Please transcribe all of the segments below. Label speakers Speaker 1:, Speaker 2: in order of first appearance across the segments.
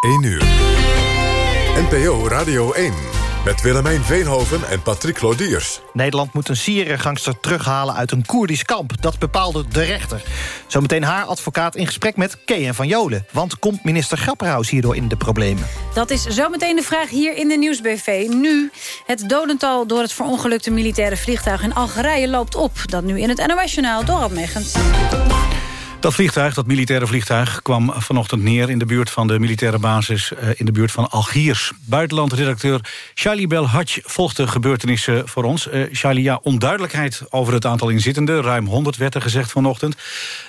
Speaker 1: 1 uur. NPO Radio 1. Met Willemijn Veenhoven en Patrick Lodiers.
Speaker 2: Nederland moet een Syrië-gangster terughalen uit een Koerdisch kamp. Dat bepaalde de rechter. Zometeen haar advocaat in gesprek met Kean van Jolen. Want komt minister Grapperhaus hierdoor in de problemen?
Speaker 3: Dat is zometeen de vraag hier in de Nieuwsbv. Nu, het dodental door het verongelukte militaire vliegtuig in Algerije loopt op. Dat nu in het NOS-journaal door Megens.
Speaker 4: Dat vliegtuig, dat militaire vliegtuig, kwam vanochtend neer... in de buurt van de militaire basis eh, in de buurt van Algiers. Buitenlandredacteur Charlie Belhadj volgt de gebeurtenissen voor ons. Uh, Charlie, ja, onduidelijkheid over het aantal inzittenden. Ruim 100 werd er gezegd vanochtend.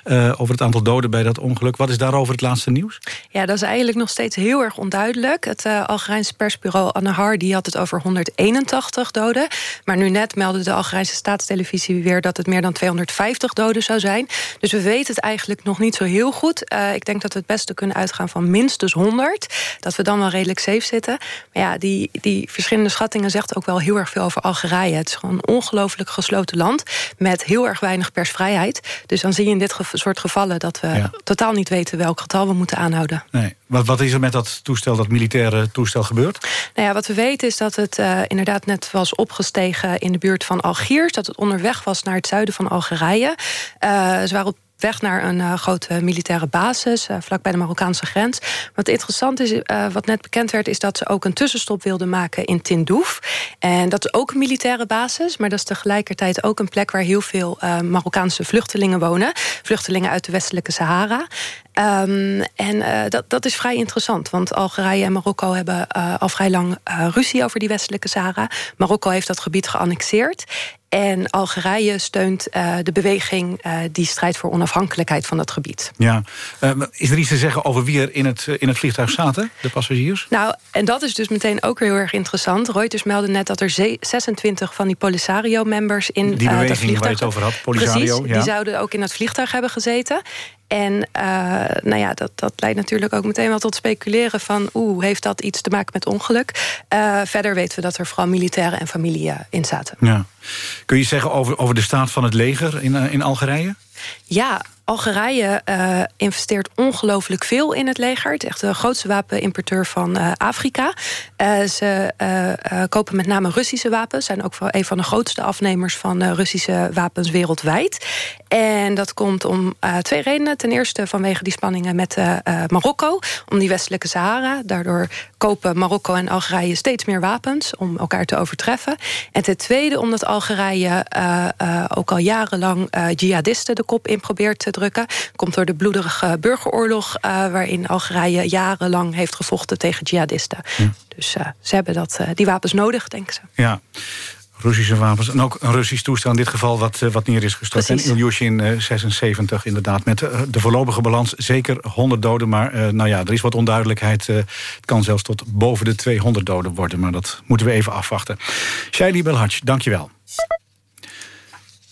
Speaker 4: Uh, over het aantal doden bij dat ongeluk. Wat is daarover het laatste nieuws?
Speaker 5: Ja, dat is eigenlijk nog steeds heel erg onduidelijk. Het Algerijnse persbureau Annahar die had het over 181 doden. Maar nu net meldde de Algerijnse staatstelevisie weer... dat het meer dan 250 doden zou zijn. Dus we weten het eigenlijk eigenlijk nog niet zo heel goed. Uh, ik denk dat we het beste kunnen uitgaan van minstens 100. Dat we dan wel redelijk safe zitten. Maar ja, die, die verschillende schattingen zegt ook wel heel erg veel over Algerije. Het is gewoon een ongelooflijk gesloten land... met heel erg weinig persvrijheid. Dus dan zie je in dit soort gevallen... dat we ja. totaal niet weten welk getal we moeten aanhouden.
Speaker 4: Nee. Wat, wat is er met dat toestel, dat militaire toestel gebeurd?
Speaker 5: Nou ja, wat we weten is dat het uh, inderdaad net was opgestegen... in de buurt van Algiers. Dat het onderweg was naar het zuiden van Algerije. Uh, ze waren op weg naar een uh, grote militaire basis... Uh, vlakbij de Marokkaanse grens. Wat interessant is, uh, wat net bekend werd... is dat ze ook een tussenstop wilden maken in Tindouf. En dat is ook een militaire basis... maar dat is tegelijkertijd ook een plek... waar heel veel Marokkaanse vluchtelingen wonen. Vluchtelingen uit de westelijke Sahara. Um, en dat, dat is vrij interessant, want Algerije en Marokko hebben al vrij lang ruzie over die westelijke Sahara. Marokko heeft dat gebied geannexeerd. En Algerije steunt de beweging die strijdt voor onafhankelijkheid van dat gebied.
Speaker 4: Ja. is er iets te zeggen over wie er in het, in het vliegtuig zaten, de passagiers?
Speaker 5: Nou, en dat is dus meteen ook heel erg interessant. Reuters meldde net dat er 26 van die Polisario-members in
Speaker 4: die beweging
Speaker 5: dat vliegtuig...
Speaker 4: waar je het over had, Polisario.
Speaker 5: Precies,
Speaker 4: ja.
Speaker 5: die zouden ook in dat vliegtuig hebben gezeten. En uh, nou ja, dat, dat leidt natuurlijk ook meteen wel tot speculeren van... oeh, heeft dat iets te maken met ongeluk? Uh, verder weten we dat er vooral militairen en familie uh, in zaten.
Speaker 4: Ja. Kun je zeggen over, over de staat van het leger in, in Algerije?
Speaker 5: Ja, Algerije uh, investeert ongelooflijk veel in het leger. Het is echt de grootste wapenimporteur van uh, Afrika. Uh, ze kopen met name Russische wapens. Zijn ook een van de grootste afnemers van Russische wapens wereldwijd. En dat komt om twee redenen. Ten eerste vanwege die spanningen met Marokko. Om die westelijke Sahara. Daardoor kopen Marokko en Algerije steeds meer wapens. Om elkaar te overtreffen. En ten tweede omdat Algerije ook al jarenlang jihadisten de kop in probeert te drukken. Komt door de bloederige burgeroorlog... Uh, waarin Algerije jarenlang heeft gevochten tegen jihadisten. Dus uh, ze hebben dat, uh, die wapens nodig, denken ze.
Speaker 4: Ja. Russische wapens. En ook een Russisch toestel in dit geval wat, wat neer is gestort. Precies. En Ilyushin 76 inderdaad. Met de voorlopige balans zeker 100 doden. Maar nou ja, er is wat onduidelijkheid. het kan zelfs tot boven de 200 doden worden. Maar dat moeten we even afwachten. Shaili Belhaj, dankjewel.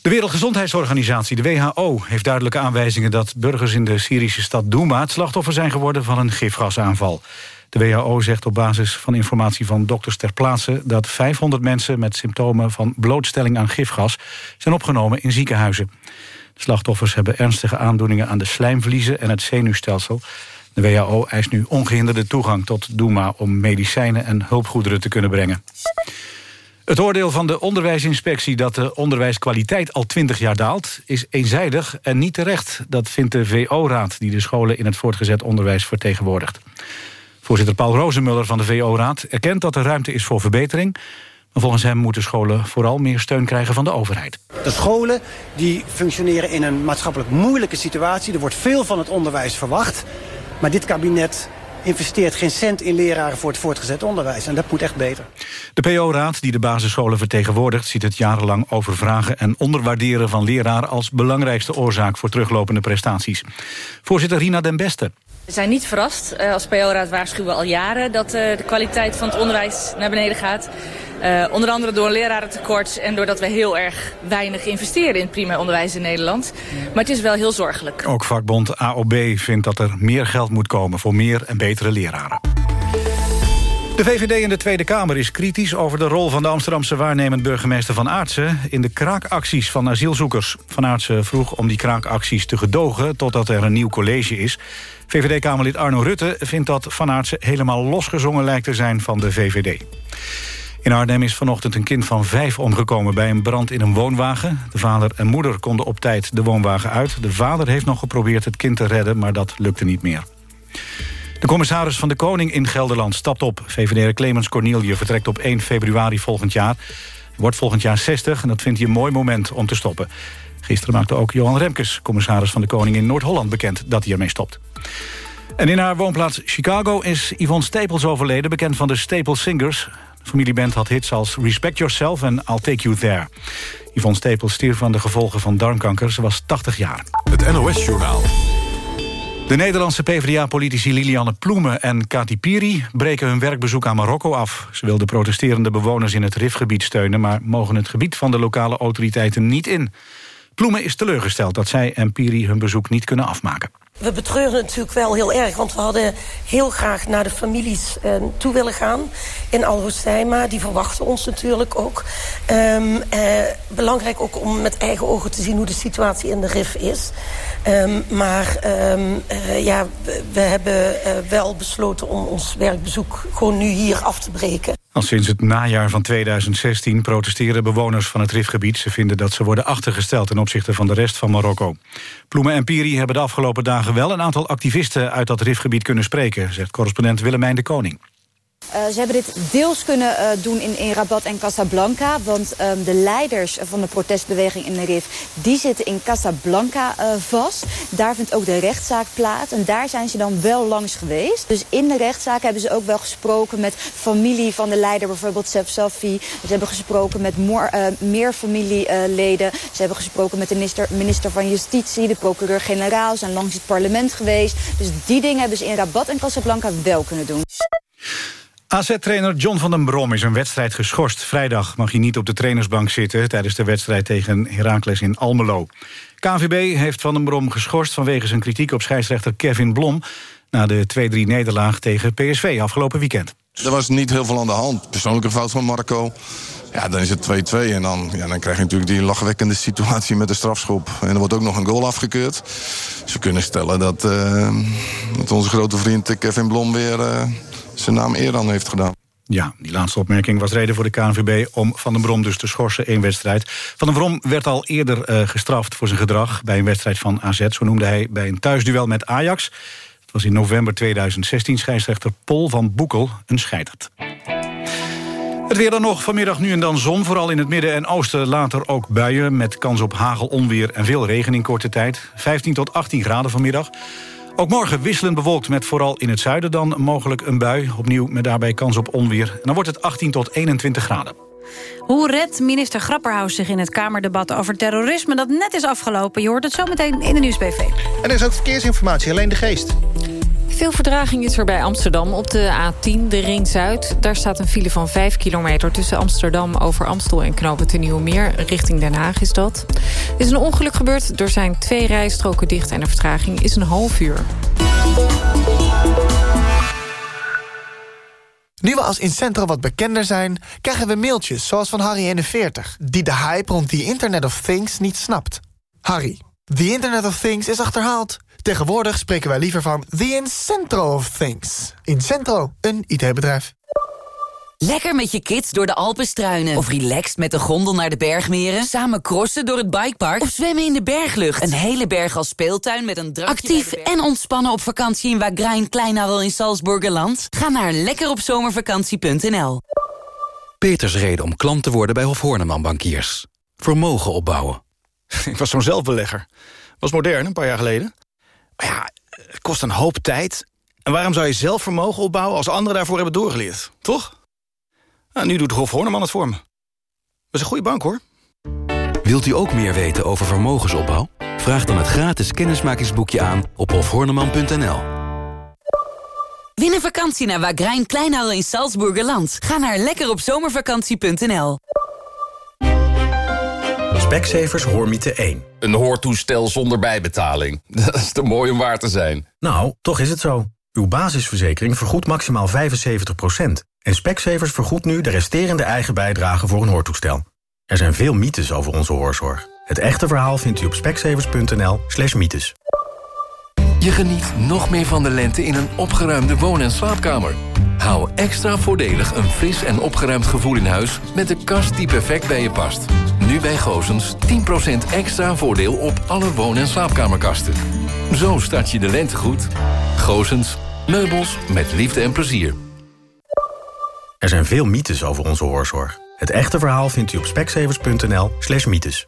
Speaker 4: De Wereldgezondheidsorganisatie, de WHO, heeft duidelijke aanwijzingen... dat burgers in de Syrische stad Douma het slachtoffer zijn geworden van een gifgasaanval. De WHO zegt op basis van informatie van dokters ter plaatse... dat 500 mensen met symptomen van blootstelling aan gifgas... zijn opgenomen in ziekenhuizen. De slachtoffers hebben ernstige aandoeningen aan de slijmvliezen en het zenuwstelsel. De WHO eist nu ongehinderde toegang tot Douma... om medicijnen en hulpgoederen te kunnen brengen. Het oordeel van de onderwijsinspectie dat de onderwijskwaliteit al 20 jaar daalt... is eenzijdig en niet terecht. Dat vindt de VO-raad die de scholen in het voortgezet onderwijs vertegenwoordigt. Voorzitter Paul Rozenmuller van de VO-raad erkent dat er ruimte is voor verbetering... Maar volgens hem moeten scholen vooral meer steun krijgen van de overheid.
Speaker 6: De scholen die functioneren in een maatschappelijk moeilijke situatie. Er wordt veel van het onderwijs verwacht. Maar dit kabinet investeert geen cent in leraren voor het voortgezet onderwijs. En dat moet echt beter.
Speaker 4: De PO-raad, die de basisscholen vertegenwoordigt... ziet het jarenlang overvragen en onderwaarderen van leraren... als belangrijkste oorzaak voor teruglopende prestaties. Voorzitter Rina den Beste.
Speaker 7: We zijn niet verrast. Als PO-raad waarschuwen we al jaren dat de kwaliteit van het onderwijs naar beneden gaat. Uh, onder andere door een lerarentekort en doordat we heel erg weinig investeren in primair onderwijs in Nederland. Maar het is wel heel zorgelijk.
Speaker 4: Ook vakbond AOB vindt dat er meer geld moet komen voor meer en betere leraren. De VVD in de Tweede Kamer is kritisch over de rol van de Amsterdamse waarnemend burgemeester Van Aartsen in de kraakacties van asielzoekers. Van Aartsen vroeg om die kraakacties te gedogen totdat er een nieuw college is. VVD-Kamerlid Arno Rutte vindt dat Van Aartsen helemaal losgezongen lijkt te zijn van de VVD. In Arnhem is vanochtend een kind van vijf omgekomen bij een brand in een woonwagen. De vader en moeder konden op tijd de woonwagen uit. De vader heeft nog geprobeerd het kind te redden, maar dat lukte niet meer. De commissaris van de Koning in Gelderland stapt op. VVD Clemens Cornelie vertrekt op 1 februari volgend jaar. Wordt volgend jaar 60 en dat vindt hij een mooi moment om te stoppen. Gisteren maakte ook Johan Remkes, commissaris van de Koning in Noord-Holland... bekend dat hij ermee stopt. En in haar woonplaats Chicago is Yvonne Staples overleden... bekend van de Staples Singers. De familieband had hits als Respect Yourself en I'll Take You There. Yvonne Staples stierf van de gevolgen van darmkanker. Ze was 80 jaar.
Speaker 1: Het NOS-journaal.
Speaker 4: De Nederlandse PvdA-politici Lilianne Ploemen en Kati Piri... breken hun werkbezoek aan Marokko af. Ze wilden protesterende bewoners in het Rifgebied steunen... maar mogen het gebied van de lokale autoriteiten niet in. Ploemen is teleurgesteld dat zij en Piri hun bezoek niet kunnen afmaken.
Speaker 8: We betreuren natuurlijk wel heel erg, want we hadden heel graag naar de families eh, toe willen gaan in Al Hoceima. Die verwachten ons natuurlijk ook. Um, eh, belangrijk ook om met eigen ogen te zien hoe de situatie in de RIF is. Um, maar um, uh, ja, we, hebben uh, wel besloten om ons werkbezoek gewoon nu hier af te breken.
Speaker 4: Al sinds het najaar van 2016 protesteren bewoners van het Rifgebied. Ze vinden dat ze worden achtergesteld ten opzichte van de rest van Marokko. Ploemen en Piri hebben de afgelopen dagen wel een aantal activisten uit dat Rifgebied kunnen spreken, zegt correspondent Willemijn de Koning.
Speaker 9: Uh, ze hebben dit deels kunnen uh, doen in, Rabat en Casablanca. Want um, de leiders van de protestbeweging in RIF... die zitten in Casablanca uh, vast. Daar vindt ook de rechtszaak plaats. En daar zijn ze dan wel langs geweest. Dus in de rechtszaak hebben ze ook wel gesproken... met familie van de leider, bijvoorbeeld Sef Safi. Ze hebben gesproken met meer familieleden. Ze hebben gesproken met de minister, minister van Justitie... de procureur-generaal, zijn langs het parlement geweest. Dus die dingen hebben ze in Rabat en Casablanca wel kunnen doen.
Speaker 4: AZ-trainer John van den Brom is een wedstrijd geschorst. Vrijdag mag hij niet op de trainersbank zitten... tijdens de wedstrijd tegen Heracles in Almelo. KVB heeft van den Brom geschorst... vanwege zijn kritiek op scheidsrechter Kevin Blom... na de 2-3-nederlaag tegen PSV afgelopen weekend.
Speaker 10: Er was niet heel veel aan de hand. Persoonlijke fout van Marco. Ja, dan is het 2-2 en dan, ja, dan krijg je natuurlijk die lachwekkende situatie met de strafschop. En er wordt ook nog een goal afgekeurd. Dus we kunnen stellen dat, uh, dat onze grote vriend Kevin Blom weer... Uh, zijn naam eer aan heeft gedaan.
Speaker 4: Ja, die laatste opmerking was reden voor de KNVB om Van den Brom dus te schorsen één wedstrijd. Van den Brom werd al eerder uh, gestraft voor zijn gedrag bij een wedstrijd van AZ. Zo noemde hij bij een thuisduel met Ajax. Het was in november 2016 scheidsrechter Pol van Boekel een scheiderd. Het weer dan nog, vanmiddag nu en dan zon. Vooral in het midden en oosten later ook buien... met kans op hagel, onweer en veel regen in korte tijd. 15 tot 18 graden vanmiddag. Ook morgen wisselend bewolkt met vooral in het zuiden dan mogelijk een bui. Opnieuw met daarbij kans op onweer. En dan wordt het 18 tot 21 graden.
Speaker 3: Hoe redt minister Grapperhaus zich in het Kamerdebat over terrorisme... dat net is afgelopen? Je hoort het zometeen in de Nieuwsbv.
Speaker 2: En er is ook verkeersinformatie, alleen de geest.
Speaker 11: Veel verdraging is er bij Amsterdam op de A10, de Ring Zuid. Daar staat een file van 5 kilometer tussen Amsterdam over Amstel en Knopen te Nieuwemeer. Richting Den Haag is dat. Er is een ongeluk gebeurd, er zijn twee rijstroken dicht... en de vertraging is een half uur.
Speaker 12: Nu we als Incentro wat bekender zijn, krijgen we mailtjes zoals van Harry41... die de hype rond the Internet of Things niet snapt. Harry, the Internet of Things is achterhaald. Tegenwoordig spreken wij liever van the Incentro of Things. Incentro, een IT-bedrijf.
Speaker 13: Lekker met je kids door de Alpen struinen. Of relaxed met de gondel naar de bergmeren. Samen crossen door het bikepark. Of zwemmen in de berglucht. Een hele berg als speeltuin met een drankje Actief en ontspannen op vakantie in Wagrain Kleinadel in Salzburgerland. Ga naar lekkeropzomervakantie.nl
Speaker 14: Peters reden om klant te worden bij Hof Horneman Bankiers. Vermogen opbouwen.
Speaker 15: Ik was zo'n zelfbelegger. Was modern, een paar jaar geleden. Ja, het kost een hoop tijd. En waarom zou je zelf vermogen opbouwen als anderen daarvoor hebben doorgeleerd? Toch? Nou, nu doet Hof Horneman het voor me. Dat is een goede bank, hoor.
Speaker 14: Wilt u ook meer weten over vermogensopbouw? Vraag dan het gratis kennismakingsboekje aan op hofhorneman.nl.
Speaker 13: Win een vakantie naar Wagrain Kleinhal in Salzburgerland. Ga naar lekkeropzomervakantie.nl.
Speaker 16: Specsavers Hoormiete 1.
Speaker 17: Een hoortoestel zonder bijbetaling. Dat is te mooi om waar te zijn.
Speaker 16: Nou, toch is het zo. Uw basisverzekering vergoedt maximaal 75%. En Specsavers vergoedt nu de resterende eigen bijdrage voor een hoortoestel. Er zijn veel mythes over onze hoorzorg. Het echte verhaal vindt u op specsavers.nl slash mythes.
Speaker 18: Je geniet nog meer van de lente in een opgeruimde woon- en slaapkamer. Hou extra voordelig een fris en opgeruimd gevoel in huis... met de kast die perfect bij je past. Nu bij Goosens 10% extra voordeel op alle woon- en slaapkamerkasten. Zo start je de lente goed. Goosens, meubels met liefde en plezier.
Speaker 16: Er zijn veel mythes over onze hoorzorg. Het echte verhaal vindt u op specsavers.nl slash mythes.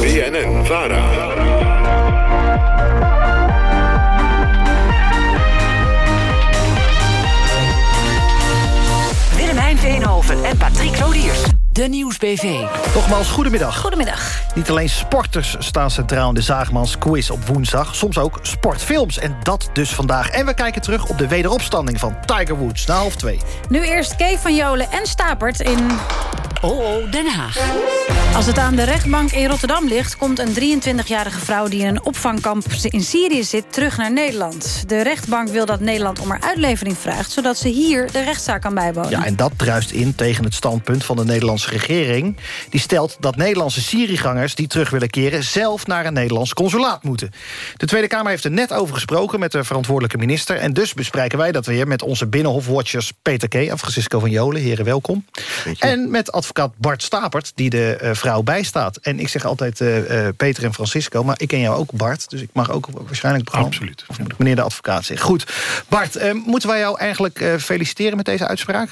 Speaker 1: BNN Vara.
Speaker 13: Willemijn Veenhoven en Patrick Lodiers. De Nieuwsbv.
Speaker 2: Nogmaals, goedemiddag.
Speaker 3: Goedemiddag.
Speaker 2: Niet alleen sporters staan centraal in de Zaagmans quiz op woensdag... soms ook sportfilms. En dat dus vandaag. En we kijken terug op de wederopstanding van Tiger Woods na half twee.
Speaker 3: Nu eerst Kay van Jolen en Stapert in...
Speaker 13: Oh, Den Haag.
Speaker 3: Als het aan de rechtbank in Rotterdam ligt... komt een 23-jarige vrouw die in een opvangkamp in Syrië zit... terug naar Nederland. De rechtbank wil dat Nederland om haar uitlevering vraagt... zodat ze hier de rechtszaak kan bijwonen.
Speaker 2: Ja, en dat druist in tegen het standpunt van de Nederlandse regering. Die stelt dat Nederlandse Syriëgangers die terug willen keren... zelf naar een Nederlands consulaat moeten. De Tweede Kamer heeft er net over gesproken met de verantwoordelijke minister... en dus bespreken wij dat weer met onze Binnenhofwatchers Peter K. en Francisco van Jolen. Heren, welkom. En met advocaat Bart Stapert, die de uh, vrouw bijstaat. En ik zeg altijd uh, uh, Peter en Francisco, maar ik ken jou ook, Bart. Dus ik mag ook waarschijnlijk...
Speaker 19: Absoluut.
Speaker 2: Of moet ik meneer de advocaat zeggen. Goed. Bart, eh, moeten wij jou eigenlijk feliciteren met deze uitspraak?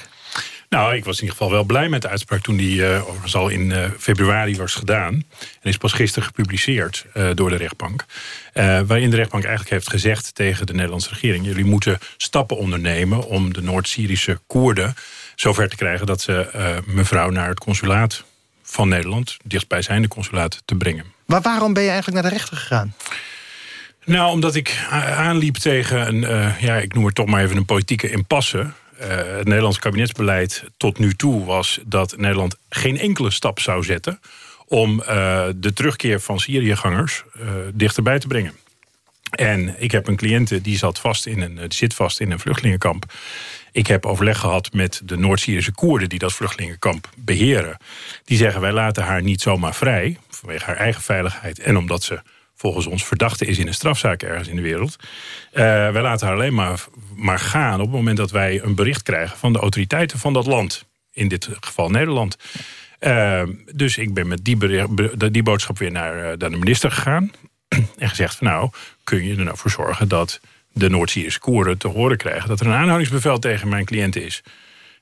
Speaker 19: Nou, ik was in ieder geval wel blij met de uitspraak... toen die overigens al in februari was gedaan. En is pas gisteren gepubliceerd door de rechtbank. waarin de rechtbank eigenlijk heeft gezegd tegen de Nederlandse regering... jullie moeten stappen ondernemen om de Noord-Syrische Koerden... zover te krijgen dat ze mevrouw naar het consulaat van Nederland... dichtstbijzijnde consulaat te brengen.
Speaker 2: Maar waarom ben je eigenlijk naar de rechter gegaan?
Speaker 19: Nou, omdat ik aanliep tegen een, ja, ik noem het toch maar even een politieke impasse... Uh, het Nederlands kabinetsbeleid tot nu toe was dat Nederland geen enkele stap zou zetten om uh, de terugkeer van Syriëgangers dichterbij te brengen. En ik heb een cliënte die, zat vast in een, zit vast in een vluchtelingenkamp. Ik heb overleg gehad met de Noord-Syrische Koerden die dat vluchtelingenkamp beheren. Die zeggen wij laten haar niet zomaar vrij vanwege haar eigen veiligheid en omdat ze volgens ons verdachte is in een strafzaak ergens in de wereld. Uh, wij laten haar alleen maar, maar gaan op het moment dat wij een bericht krijgen... van de autoriteiten van dat land. In dit geval Nederland. Uh, dus ik ben met die, die boodschap weer naar, uh, naar de minister gegaan. en gezegd van nou, kun je er nou voor zorgen... dat de Noord-Syrische Koerden te horen krijgen... dat er een aanhoudingsbevel tegen mijn cliënt is.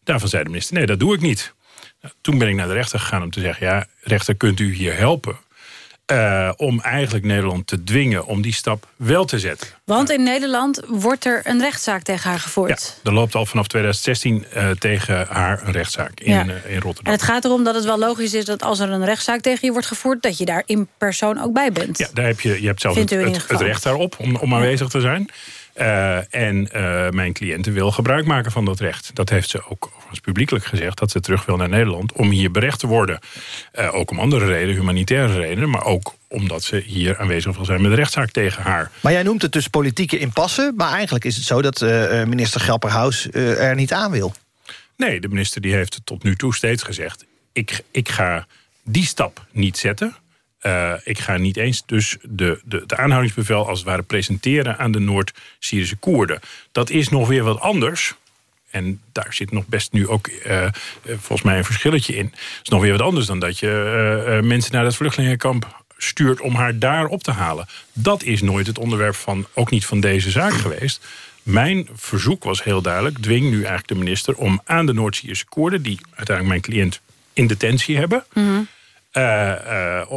Speaker 19: Daarvan zei de minister, nee, dat doe ik niet. Nou, toen ben ik naar de rechter gegaan om te zeggen... ja, rechter, kunt u hier helpen? Uh, om eigenlijk Nederland te dwingen om die stap wel te zetten.
Speaker 3: Want in Nederland wordt er een rechtszaak tegen haar gevoerd.
Speaker 19: Ja, er loopt al vanaf 2016 uh, tegen haar een rechtszaak in, ja. uh, in Rotterdam.
Speaker 3: En het gaat erom dat het wel logisch is dat als er een rechtszaak tegen je wordt gevoerd... dat je daar in persoon ook bij bent.
Speaker 19: Ja, daar heb je, je hebt zelf het, het, het, recht daarop om, om aanwezig te zijn. Uh, en uh, mijn cliënten wil gebruik maken van dat recht. Dat heeft ze ook overigens publiekelijk gezegd... dat ze terug wil naar Nederland om hier berecht te worden. Uh, ook om andere redenen, humanitaire redenen... maar ook omdat ze hier aanwezig wil zijn met een rechtszaak tegen haar.
Speaker 2: Maar jij noemt het dus politieke impasse... maar eigenlijk is het zo dat minister Grapperhaus er niet aan wil.
Speaker 19: Nee, de minister die heeft tot nu toe steeds gezegd... ik, ik ga die stap niet zetten... Uh, ik ga niet eens dus de, de, de aanhoudingsbevel als het ware presenteren aan de Noord-Syrische Koerden. Dat is nog weer wat anders. En daar zit nog best nu ook uh, volgens mij een verschilletje in. Het is nog weer wat anders dan dat je mensen naar dat vluchtelingenkamp stuurt om haar daar op te halen. Dat is nooit het onderwerp van, ook niet van deze zaak geweest. Mijn verzoek was heel duidelijk, dwing nu eigenlijk de minister om aan de Noord-Syrische Koerden, die uiteindelijk mijn cliënt in detentie hebben, mm -hmm. Uh, uh,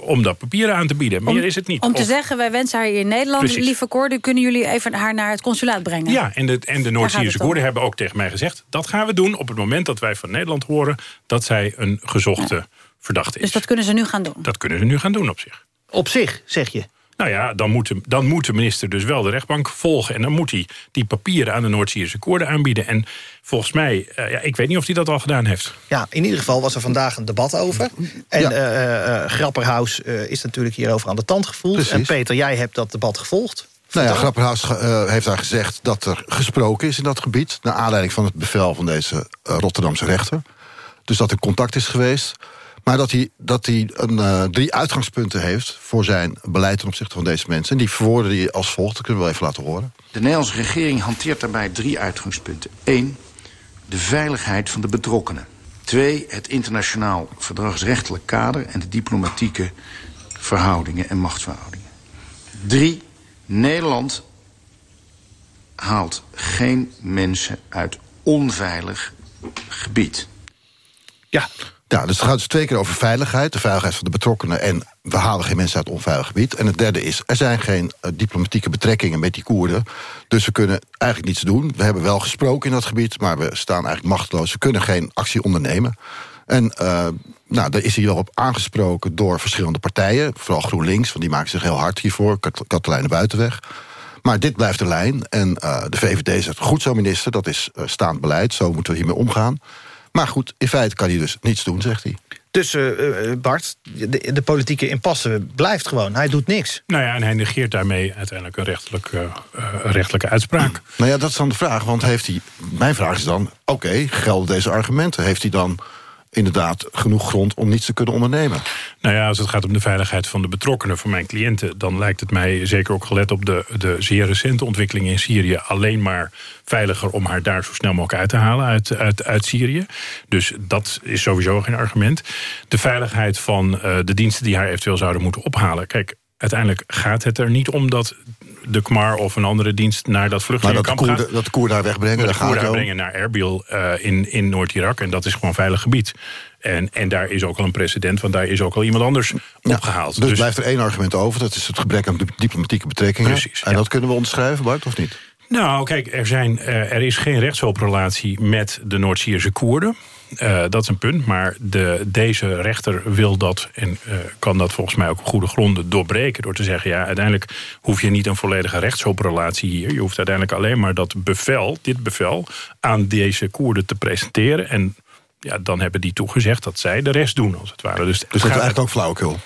Speaker 19: om dat papier aan te bieden. Meer
Speaker 3: Om-
Speaker 19: is het niet.
Speaker 3: Om te
Speaker 19: Of-
Speaker 3: zeggen, wij wensen haar hier in Nederland.
Speaker 19: Precies.
Speaker 3: Lieve Koorden, kunnen jullie even haar naar het consulaat brengen?
Speaker 19: Ja, en de, en de Noord-Syrische. Koerden hebben ook tegen mij gezegd... dat gaan we doen op het moment dat wij van Nederland horen... dat zij een gezochte verdachte is.
Speaker 3: Dus dat kunnen ze nu gaan doen.
Speaker 19: Dat kunnen ze nu gaan doen op zich.
Speaker 2: Op zich, zeg je?
Speaker 19: Nou ja, dan moet, de, dan moet de minister dus wel de rechtbank volgen. En dan moet hij die papieren aan de Noord-Syrische Koerden aanbieden. En volgens mij, eh, ja, ik weet niet of hij dat al gedaan heeft.
Speaker 2: Ja, in ieder geval was er vandaag een debat over. En eh, eh, Grapperhaus eh, is natuurlijk hierover aan de tand gevoeld.
Speaker 20: Precies.
Speaker 2: En Peter, jij hebt dat debat gevolgd.
Speaker 20: Nou ja. Grapperhaus eh, heeft daar gezegd dat er gesproken is in dat gebied... naar aanleiding van het bevel van deze Rotterdamse rechter. Dus dat er contact is geweest. Maar dat hij, dat hij een, eh, drie uitgangspunten heeft voor zijn beleid ten opzichte van deze mensen. En die verwoorden hij als volgt, dat kunnen we wel even laten horen.
Speaker 21: De Nederlandse regering hanteert daarbij drie uitgangspunten. Eén, de veiligheid van de betrokkenen. Twee, het internationaal verdragsrechtelijk kader... en de diplomatieke verhoudingen en machtsverhoudingen. Drie, Nederland haalt geen mensen uit onveilig gebied.
Speaker 20: Ja. Ja, dus het gaat dus twee keer over veiligheid. De veiligheid van de betrokkenen en we halen geen mensen uit onveilig gebied. En het derde is, er zijn geen eh, diplomatieke betrekkingen met die Koerden. Dus we kunnen eigenlijk niets doen. We hebben wel gesproken in dat gebied, maar we staan eigenlijk machteloos. We kunnen geen actie ondernemen. En eh, nou, daar is hij wel op aangesproken door verschillende partijen. Vooral GroenLinks, want die maken zich heel hard hiervoor. Kat Katelijne Buitenweg. Maar dit blijft de lijn. En eh, de VVD zegt, goed zo minister, dat is staand beleid. Zo moeten we hiermee omgaan. Maar goed, in feite kan hij dus niets doen, zegt hij.
Speaker 2: Dus eh, eh, Bart, de, de politieke impasse blijft gewoon. Hij doet niks.
Speaker 19: Nou ja, en hij negeert daarmee uiteindelijk een rechtelijke, eh, rechtelijke uitspraak.
Speaker 20: Nou ja, dat is dan de vraag. Want heeft hij. Mijn vraag is dan: oké, gelden deze argumenten? Heeft hij dan inderdaad genoeg grond om niets te kunnen ondernemen?
Speaker 19: Nou ja, als het gaat om de veiligheid van de betrokkenen, van mijn cliënten... dan lijkt het mij, zeker ook gelet op de, de zeer recente ontwikkelingen in Syrië... alleen maar veiliger om haar daar zo snel mogelijk uit te halen uit, uit, Syrië. Dus dat is sowieso geen argument. De veiligheid van eh, de diensten die haar eventueel zouden moeten ophalen... kijk, uiteindelijk gaat het er niet om dat de KMAR of een andere dienst naar dat
Speaker 20: Maar dat de
Speaker 19: vluchtelingenkamp
Speaker 20: Koerden,
Speaker 19: gaat.
Speaker 20: dat de Koerden daar wegbrengen,
Speaker 19: Maar
Speaker 20: daar
Speaker 19: de brengen naar Erbil eh, in, in Noord-Irak. En dat is gewoon veilig gebied. En, en daar is ook al een precedent, want daar is ook al iemand anders opgehaald.
Speaker 20: Dus, blijft er één argument over, dat is het gebrek aan dip- diplomatieke betrekkingen.
Speaker 19: Precies,
Speaker 20: en dat kunnen we onderschrijven, Bart, of niet?
Speaker 19: Nou, kijk, er, zijn, eh, er is geen rechtshulprelatie met de Noord-Syrische Koerden. Eh, dat is een punt, maar de, deze rechter wil dat... en eh, kan dat volgens mij ook op goede gronden doorbreken... door te zeggen, ja, uiteindelijk hoef je niet een volledige rechtshulprelatie hier. Je hoeft uiteindelijk alleen maar dat bevel, dit bevel... aan deze Koerden te presenteren... en ja, dan hebben die toegezegd dat zij de rest doen, als het ware. Dus,
Speaker 20: Dus dat is eigenlijk ook flauwekul.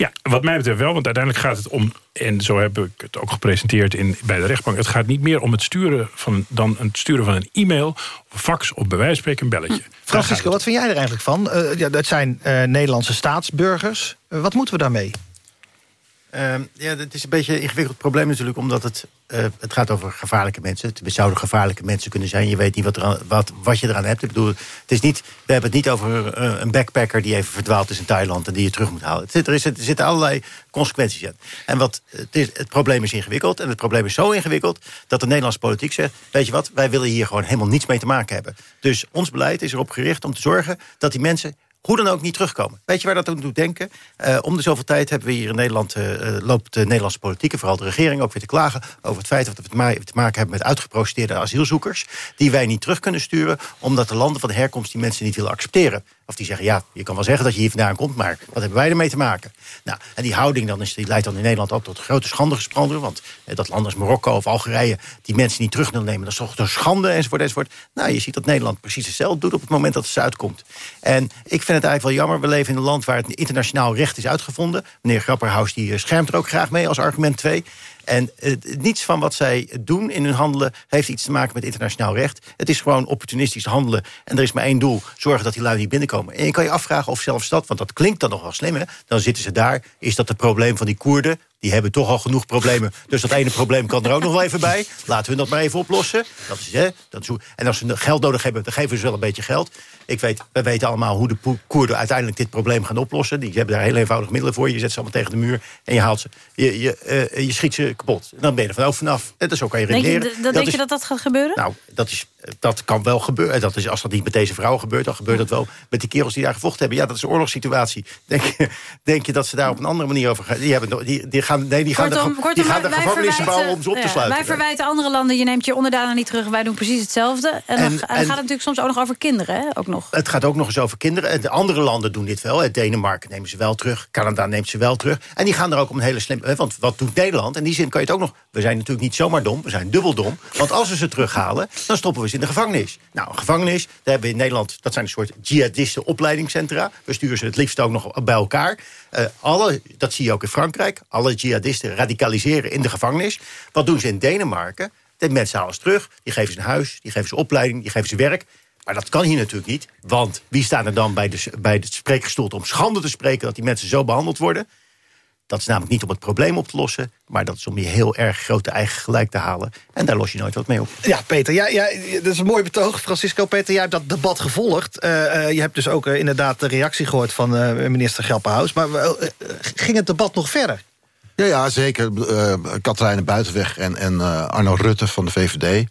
Speaker 19: Ja, wat mij betreft wel, want uiteindelijk gaat het om... en zo heb ik het ook gepresenteerd in, bij de rechtbank... het gaat niet meer om het sturen van, dan het sturen van een e-mail... of fax of bij wijze van spreken een belletje.
Speaker 2: Francisco, wat vind jij er eigenlijk van? Eh, ja, dat zijn eh, Nederlandse staatsburgers. Eh, wat moeten we daarmee?
Speaker 22: Ehm, ja, het is een beetje een ingewikkeld probleem natuurlijk, omdat het, eh, het gaat over gevaarlijke mensen. Het zouden gevaarlijke mensen kunnen zijn. Je weet niet wat, er aan- wat, wat je eraan hebt. Ik bedoel, het is niet, we hebben het niet over eh, een backpacker die even verdwaald is in Thailand en die je terug moet halen. Er, is, er zitten allerlei consequenties in. En wat, het, is, het probleem is ingewikkeld. En het probleem is zo ingewikkeld dat de Nederlandse politiek zegt: Weet je wat, wij willen hier gewoon helemaal niets mee te maken hebben. Dus ons beleid is erop gericht om te zorgen dat die mensen hoe dan ook niet terugkomen. Weet je waar dat aan doet denken? Eh, om de zoveel tijd hebben we hier in Nederland... eh, eh, loopt de Nederlandse politiek en vooral de regering ook weer te klagen... over het feit dat we te ma- te maken hebben met uitgeprocedeerde asielzoekers... die wij niet terug kunnen sturen... omdat de landen van herkomst die mensen niet willen accepteren. Of die zeggen, ja, je kan wel zeggen dat je hier vandaan komt... maar wat hebben wij ermee te maken? Nou, en die houding dan is, die leidt dan in Nederland ook tot grote schande gesproken. Want eh, dat landen als Marokko of Algerije... die mensen niet terug nemen, dat is toch een schande, enzovoort, enzovoort. Nou, je ziet dat Nederland precies hetzelfde doet... op het moment dat het uitkomt. En ik vind het eigenlijk wel jammer. We leven in een land waar het internationaal recht is uitgevonden. Meneer Grapperhaus die eh, schermt er ook graag mee als argument 2. En eh, niets van wat zij doen in hun handelen... heeft iets te maken met internationaal recht. Het is gewoon opportunistisch handelen. En er is maar één doel, zorgen dat die lui niet binnenkomen. En je kan je afvragen of zelfs dat, want dat klinkt dan nog wel slim... Dan zitten ze daar, is dat het probleem van die Koerden Die hebben toch al genoeg problemen. Dus dat ene probleem kan er ook nog wel even bij. Laten we dat maar even oplossen. Dat is, hè, dat is hoe, en als ze geld nodig hebben, dan geven ze wel een beetje geld. Ik weet, we weten allemaal hoe de Koerden uiteindelijk dit probleem gaan oplossen. Die hebben daar heel eenvoudig middelen voor. Je zet ze allemaal tegen de muur en je haalt ze. Je, je, eh, je schiet ze kapot. En dan ben je er van ook vanaf. En zo kan je
Speaker 3: Denk je, dat, denk
Speaker 22: is-
Speaker 3: je dat dat gaat gebeuren?
Speaker 22: nou, dat, is, dat kan wel gebeuren. Dat is, als dat niet met deze vrouwen gebeurt, dan gebeurt dat wel met die kerels die daar gevochten hebben. Ja, dat is een oorlogssituatie. Denk je, denk je dat ze daar op een andere manier over gaan? Die, hebben, die, die gaan, nee, die gaan de,
Speaker 3: kortom,
Speaker 22: die gaan de gevangenissen bouwen om ze op te
Speaker 3: ja,
Speaker 22: sluiten.
Speaker 3: Wij verwijten andere landen, je neemt je onderdanen niet terug. Wij doen precies hetzelfde. En, dan,
Speaker 22: En-
Speaker 3: en dan
Speaker 22: en-
Speaker 3: gaat het natuurlijk soms ook nog over kinderen. Hè? Ook nog.
Speaker 22: Het gaat ook nog eens over kinderen. En de andere landen doen dit wel. hè. Denemarken nemen ze wel terug. Canada neemt ze wel terug. En die gaan er ook om een hele slim... hè, Want wat doet Nederland? In die zin kan je het ook nog... We zijn natuurlijk niet zomaar dom, we zijn dubbel dom. Want als we ze terughalen, dan stoppen we ze in de gevangenis. Nou, een gevangenis, daar hebben we in Nederland... dat zijn een soort jihadisten opleidingscentra. We sturen ze het liefst ook nog bij elkaar. Eh, alle, dat zie je ook in Frankrijk. Alle jihadisten radicaliseren in de gevangenis. Wat doen ze in Denemarken? De mensen halen ze terug, die geven ze een huis... die geven ze opleiding, die geven ze werk... Maar dat kan hier natuurlijk niet. Want wie staat er dan bij de, bij de spreekgestoelte om schande te spreken... dat die mensen zo behandeld worden? Dat is namelijk niet om het probleem op te lossen... maar dat is om je heel erg grote eigen gelijk te halen. En daar los je nooit wat mee op.
Speaker 2: Ja, Peter, ja, ja, dat is een mooi betoog. Francisco, Peter, jij hebt dat debat gevolgd. Eh, eh, je hebt dus ook eh, inderdaad de reactie gehoord van eh, minister Gelperhaus. Maar ging het debat nog verder?
Speaker 20: Ja, ja zeker. Eh Katrijne Buitenweg en, en eh, Arno Rutte van de VVD...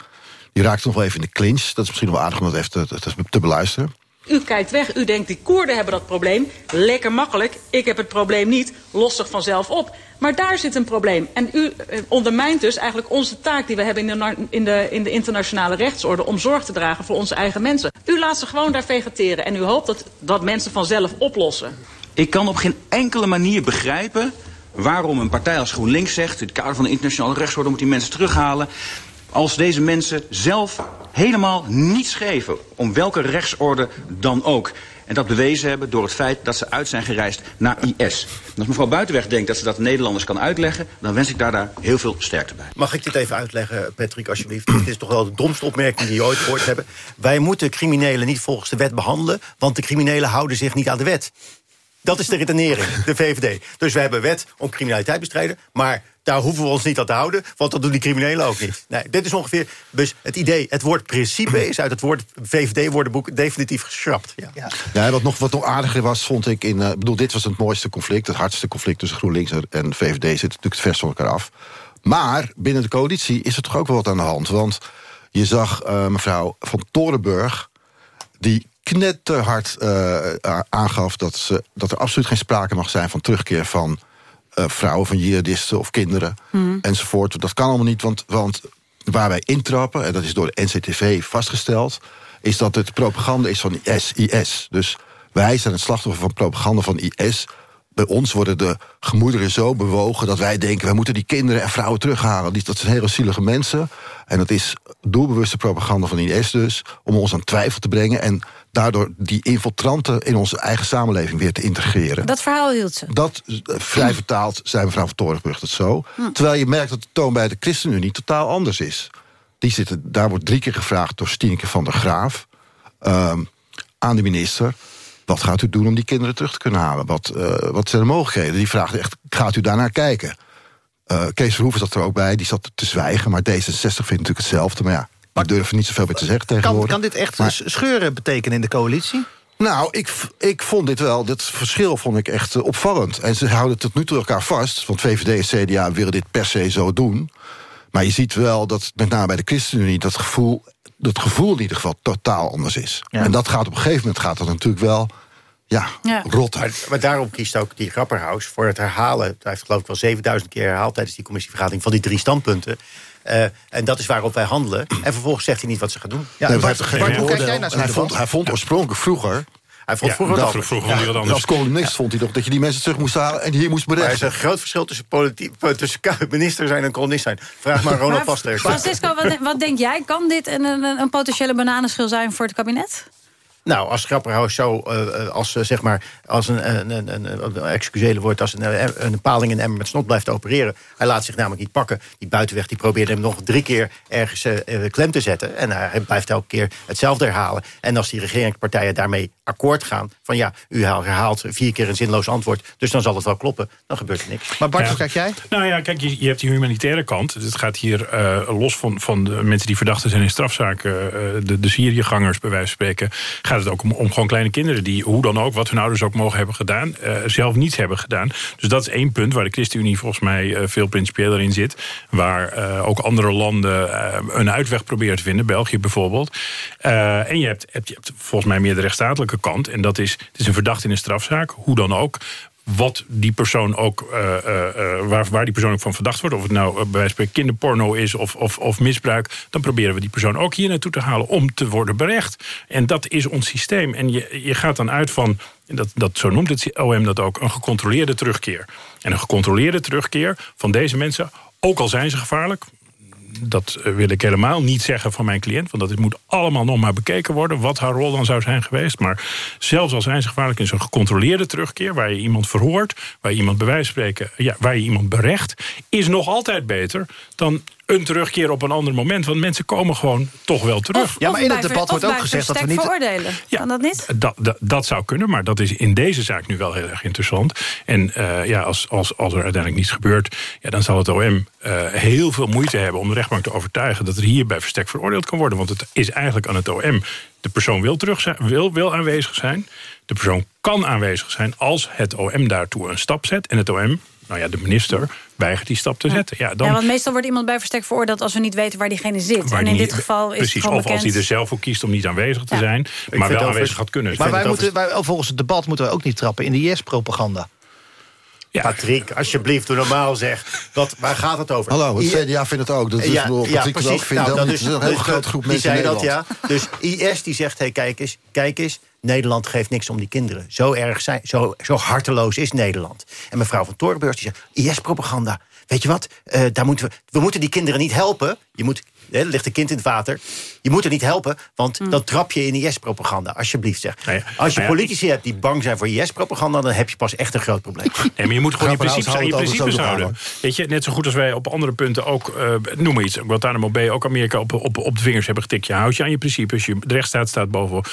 Speaker 20: die raakten nog wel even in de clinch. Dat is misschien wel aardig om dat even te, te, te beluisteren.
Speaker 23: U kijkt weg, u denkt die Koerden hebben dat probleem. Lekker makkelijk, ik heb het probleem niet, los zich vanzelf op. Maar daar zit een probleem. En u eh, ondermijnt dus eigenlijk onze taak die we hebben in de, in, de, in de internationale rechtsorde... om zorg te dragen voor onze eigen mensen. U laat ze gewoon daar vegeteren en u hoopt dat, dat mensen vanzelf oplossen.
Speaker 24: Ik kan op geen enkele manier begrijpen waarom een partij als GroenLinks zegt... in het kader van de internationale rechtsorde moet die mensen terughalen... als deze mensen zelf helemaal niets geven, om welke rechtsorde dan ook. En dat bewezen hebben door het feit dat ze uit zijn gereisd naar IS. Als mevrouw Buitenweg denkt dat ze dat Nederlanders kan uitleggen... dan wens ik daar, daar heel veel sterkte bij.
Speaker 22: Mag ik dit even uitleggen, Patrick, alsjeblieft? Dit is toch wel de domste opmerking die je ooit gehoord hebben. Wij moeten criminelen niet volgens de wet behandelen... want de criminelen houden zich niet aan de wet. Dat is de redenering, de VVD. Dus we hebben wet om criminaliteit te bestrijden... maar daar hoeven we ons niet aan te houden... want dat doen die criminelen ook niet. Nee, dit is ongeveer dus het idee. Het woord principe is uit het woord VVD-woordenboek... definitief geschrapt. Ja.
Speaker 20: Ja, wat nog, wat nog aardiger was, vond ik in... Ik bedoel, dit was het mooiste conflict, het hardste conflict... tussen GroenLinks en VVD zit natuurlijk het vers van elkaar af. Maar binnen de coalitie is er toch ook wel wat aan de hand. Want je zag eh, mevrouw van Torenburg... die knetterhard a- aangaf dat, ze, dat er absoluut geen sprake mag zijn... van terugkeer van vrouwen, van jihadisten of kinderen enzovoort. Dat kan allemaal niet, want, want waar wij intrappen... en dat is door de NCTV vastgesteld... is dat het propaganda is van IS. IS. Dus wij zijn het slachtoffer van propaganda van IS. Bij ons worden de gemoederen zo bewogen dat wij denken... wij moeten die kinderen en vrouwen terughalen. Dat zijn hele zielige mensen. En dat is doelbewuste propaganda van IS dus... om ons aan twijfel te brengen... en daardoor die infiltranten in onze eigen samenleving weer te integreren.
Speaker 3: Dat verhaal hield ze.
Speaker 20: Dat, eh, vrij vertaald, zei mevrouw van Torenburg dat zo.
Speaker 3: Hm.
Speaker 20: Terwijl je merkt dat de toon bij de ChristenUnie totaal anders is. Die zitten, daar wordt drie keer gevraagd door Stienke van der Graaf... ehm, aan de minister... wat gaat u doen om die kinderen terug te kunnen halen? Wat, eh, wat zijn de mogelijkheden? Die vraagt echt, gaat u daarnaar kijken? Eh, Kees Verhoeven zat er ook bij, die zat te zwijgen... maar D66 vindt natuurlijk hetzelfde, maar ja... die durven niet zoveel meer te zeggen
Speaker 2: Kan,
Speaker 20: tegenwoordig.
Speaker 2: kan dit echt
Speaker 20: Maar-
Speaker 2: scheuren betekenen in de coalitie?
Speaker 20: nou, ik, ik vond dit wel, dit verschil vond ik echt eh, opvallend. En ze houden tot nu toe elkaar vast. Want VVD en CDA willen dit per se zo doen. Maar je ziet wel dat met name bij de ChristenUnie... dat gevoel, dat gevoel in ieder geval totaal anders is. En dat gaat op een gegeven moment gaat dat natuurlijk wel... Ja, rot.
Speaker 22: Maar, maar daarom kiest ook die Grapperhaus voor het herhalen. Hij heeft geloof ik wel 7000 keer herhaald tijdens die commissievergadering van die drie standpunten. Eh, en dat is waarop wij handelen. En vervolgens zegt hij niet wat ze gaan doen.
Speaker 20: Nee, maar heeft geen oordeel. En hij, vond, hij vond oorspronkelijk vroeger...
Speaker 22: Hij vond
Speaker 20: Ja,
Speaker 22: vroeger
Speaker 20: dat-
Speaker 19: vroeger vond hij wat anders.
Speaker 20: Als columnist vond hij toch dat je die mensen terug moest halen... en hier moest
Speaker 22: Maar er
Speaker 20: berechten.
Speaker 22: is een groot verschil tussen, politiek, eh, tussen minister zijn en kolonist zijn. Vraag maar Ronald Plasterk.
Speaker 3: Francisco, wat, wat denk jij? Kan dit een, een, een potentiële bananenschil zijn voor het kabinet?
Speaker 22: Nou, als Grapperhaus zo, uh, als, uh, zeg maar, als een, een, een, een, excusele woord... als een, een paling in emmer met snot blijft opereren... hij laat zich namelijk niet pakken. Die buitenweg die probeert hem nog drie keer ergens uh, klem te zetten... en hij blijft elke keer hetzelfde herhalen. En als die regeringspartijen daarmee akkoord gaan... van ja, u herhaalt vier keer een zinloos antwoord... dus dan zal het wel kloppen, dan gebeurt er niks.
Speaker 2: Maar Bart, hoe kijk jij?
Speaker 19: Nou ja, kijk, je, je hebt die humanitaire kant. Het gaat hier los van, van de mensen die verdachten zijn in strafzaken... de, de Syriëgangers bij wijze van spreken... gaat het ook om, gewoon kleine kinderen... die hoe dan ook, wat hun ouders ook mogen hebben gedaan... Uh, zelf niets hebben gedaan. Dus dat is één punt waar de ChristenUnie volgens mij uh, veel principieeler in zit. Waar uh, ook andere landen een uitweg proberen te vinden. België bijvoorbeeld. en je hebt, hebt volgens mij meer de rechtsstatelijke kant. En dat is, het is een verdachte in een strafzaak. Hoe dan ook wat die persoon ook, uh, uh, waar, waar die persoon ook van verdacht wordt... of het nou bij wijze van kinderporno is of, of, of misbruik... dan proberen we die persoon ook hier naartoe te halen om te worden berecht. En dat is ons systeem. En je, je gaat dan uit van, dat, dat, zo noemt het OM dat ook... een gecontroleerde terugkeer. En een gecontroleerde terugkeer van deze mensen... ook al zijn ze gevaarlijk, dat wil ik helemaal niet zeggen van mijn cliënt. Want dat moet allemaal nog maar bekeken worden. Wat haar rol dan zou zijn geweest. Maar zelfs al zijn ze gevaarlijk in zo'n gecontroleerde terugkeer. Waar je iemand verhoort. Waar je iemand bij spreken. Ja, waar je iemand berecht. Is nog altijd beter dan een terugkeer op een ander moment. Want mensen komen gewoon toch wel terug.
Speaker 2: ja, maar in het debat wordt ook gezegd dat we niet...
Speaker 3: veroordelen. Ja, kan dat niet?
Speaker 19: Dat, dat, dat, zou kunnen, maar dat is in deze zaak nu wel heel erg interessant. En uh, ja, als, als, als er uiteindelijk niets gebeurt... Ja, dan zal het OM uh, heel veel moeite hebben om de rechtbank te overtuigen... dat er hier bij verstek veroordeeld kan worden. Want het is eigenlijk aan het OM... de persoon wil, terug zijn, wil, wil aanwezig zijn... de persoon kan aanwezig zijn als het OM daartoe een stap zet... en het OM nou ja, de minister weigert die stap te zetten. Ja, dan...
Speaker 3: ja, want meestal wordt iemand bij verstek veroordeeld... als we niet weten waar diegene zit. en in dit geval is
Speaker 19: precies,
Speaker 3: het
Speaker 19: Of als hij er zelf voor kiest om niet aanwezig te zijn... maar wel aanwezig gaat kunnen.
Speaker 2: Maar wij moeten, wij, volgens het debat moeten we ook niet trappen in de IS-propaganda.
Speaker 22: Ja. Patrick, alsjeblieft, doe normaal zeg. Wat, waar gaat het over?
Speaker 20: Hallo, het CDA vindt het ook. Dat is
Speaker 22: ja,
Speaker 20: Patrick
Speaker 22: ja,
Speaker 20: ook vindt nou, dat, is een heel grote groep mensen in
Speaker 22: Nederland. Dat, ja. Dus IS die zegt, hey, kijk eens, kijk eens... Nederland geeft niks om die kinderen. Zo erg zijn, zo, zo harteloos is Nederland. En mevrouw van Torenbeurs die zegt, IS-propaganda. Weet je wat, uh, daar moeten we, we moeten die kinderen niet helpen. Je moet er ligt een kind in het water. Je moet er niet helpen, want mm. dan trap je in IS-propaganda. Alsjeblieft zeg. Als je politici hebt die bang zijn voor IS-propaganda... dan heb je pas echt een groot probleem.
Speaker 19: Nee, maar je moet gewoon je principes, aan je principes houden. Weet je, net zo goed als wij op andere punten ook... Uh, noem maar iets, Guantanamo Bay, ook Amerika op, op, op de vingers hebben getikt. Je houdt je aan je principes. Je, de rechtsstaat staat boven,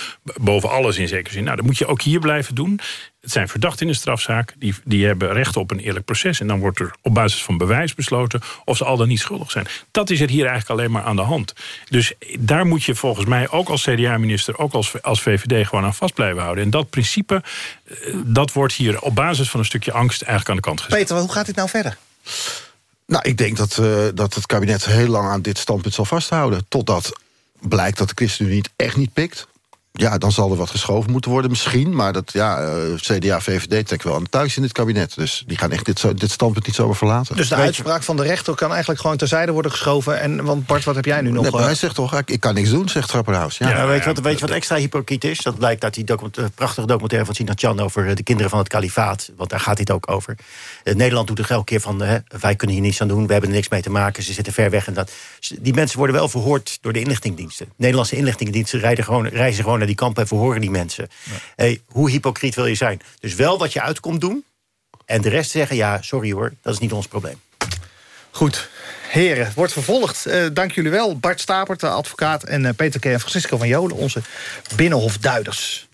Speaker 19: boven alles in zekere zin. Nou, dat moet je ook hier blijven doen. Het zijn verdachten in een strafzaak. Die, die hebben recht op een eerlijk proces. En dan wordt er op basis van bewijs besloten... of ze al dan niet schuldig zijn. Dat is er hier eigenlijk alleen maar aan de hand. Dus daar moet je volgens mij ook als CDA-minister... ook als, als VVD gewoon aan vast blijven houden. En dat principe, eh, dat wordt hier op basis van een stukje angst... eigenlijk aan de kant gezet.
Speaker 2: Peter, hoe gaat dit nou verder?
Speaker 20: Nou, ik denk dat, uh, dat het kabinet heel lang aan dit standpunt zal vasthouden. Totdat blijkt dat de ChristenUnie het echt niet pikt ja, dan zal er wat geschoven moeten worden misschien. Maar dat, ja, uh, eh, CDA, VVD trekt wel aan thuis in dit kabinet. Dus die gaan echt dit, zo, dit standpunt niet zomaar verlaten.
Speaker 2: Dus de uitspraak van de rechter kan eigenlijk gewoon terzijde worden geschoven. En, want Bart, wat heb jij nu nog?
Speaker 20: Nee, hij zegt toch, ik, ik, kan niks doen, zegt Trapperhaus.
Speaker 22: Ja, ja, weet, je wat, weet je wat extra hypocriet is? Dat blijkt uit die document, prachtige documentaire van Sina Chan... over de kinderen van het kalifaat. Want daar gaat dit ook over. Uh, Nederland doet er elke keer van, wij kunnen hier niets aan doen. We hebben er niks mee te maken, ze zitten ver weg. En dat. Die mensen worden wel verhoord door de inlichtingendiensten. Nederlandse inlichtingendiensten rijden gewoon, reizen gewoon naar die kampen en verhoren die mensen. Hey, hoe hypocriet wil je zijn? Dus wel wat je uitkomt doen. En de rest zeggen, ja, sorry hoor, dat is niet ons probleem.
Speaker 2: Goed. Heren, wordt vervolgd. Uh, dank jullie wel. Bart Stapert, de advocaat... en uh, Peter K. en Francisco van Jolen, onze binnenhofduiders.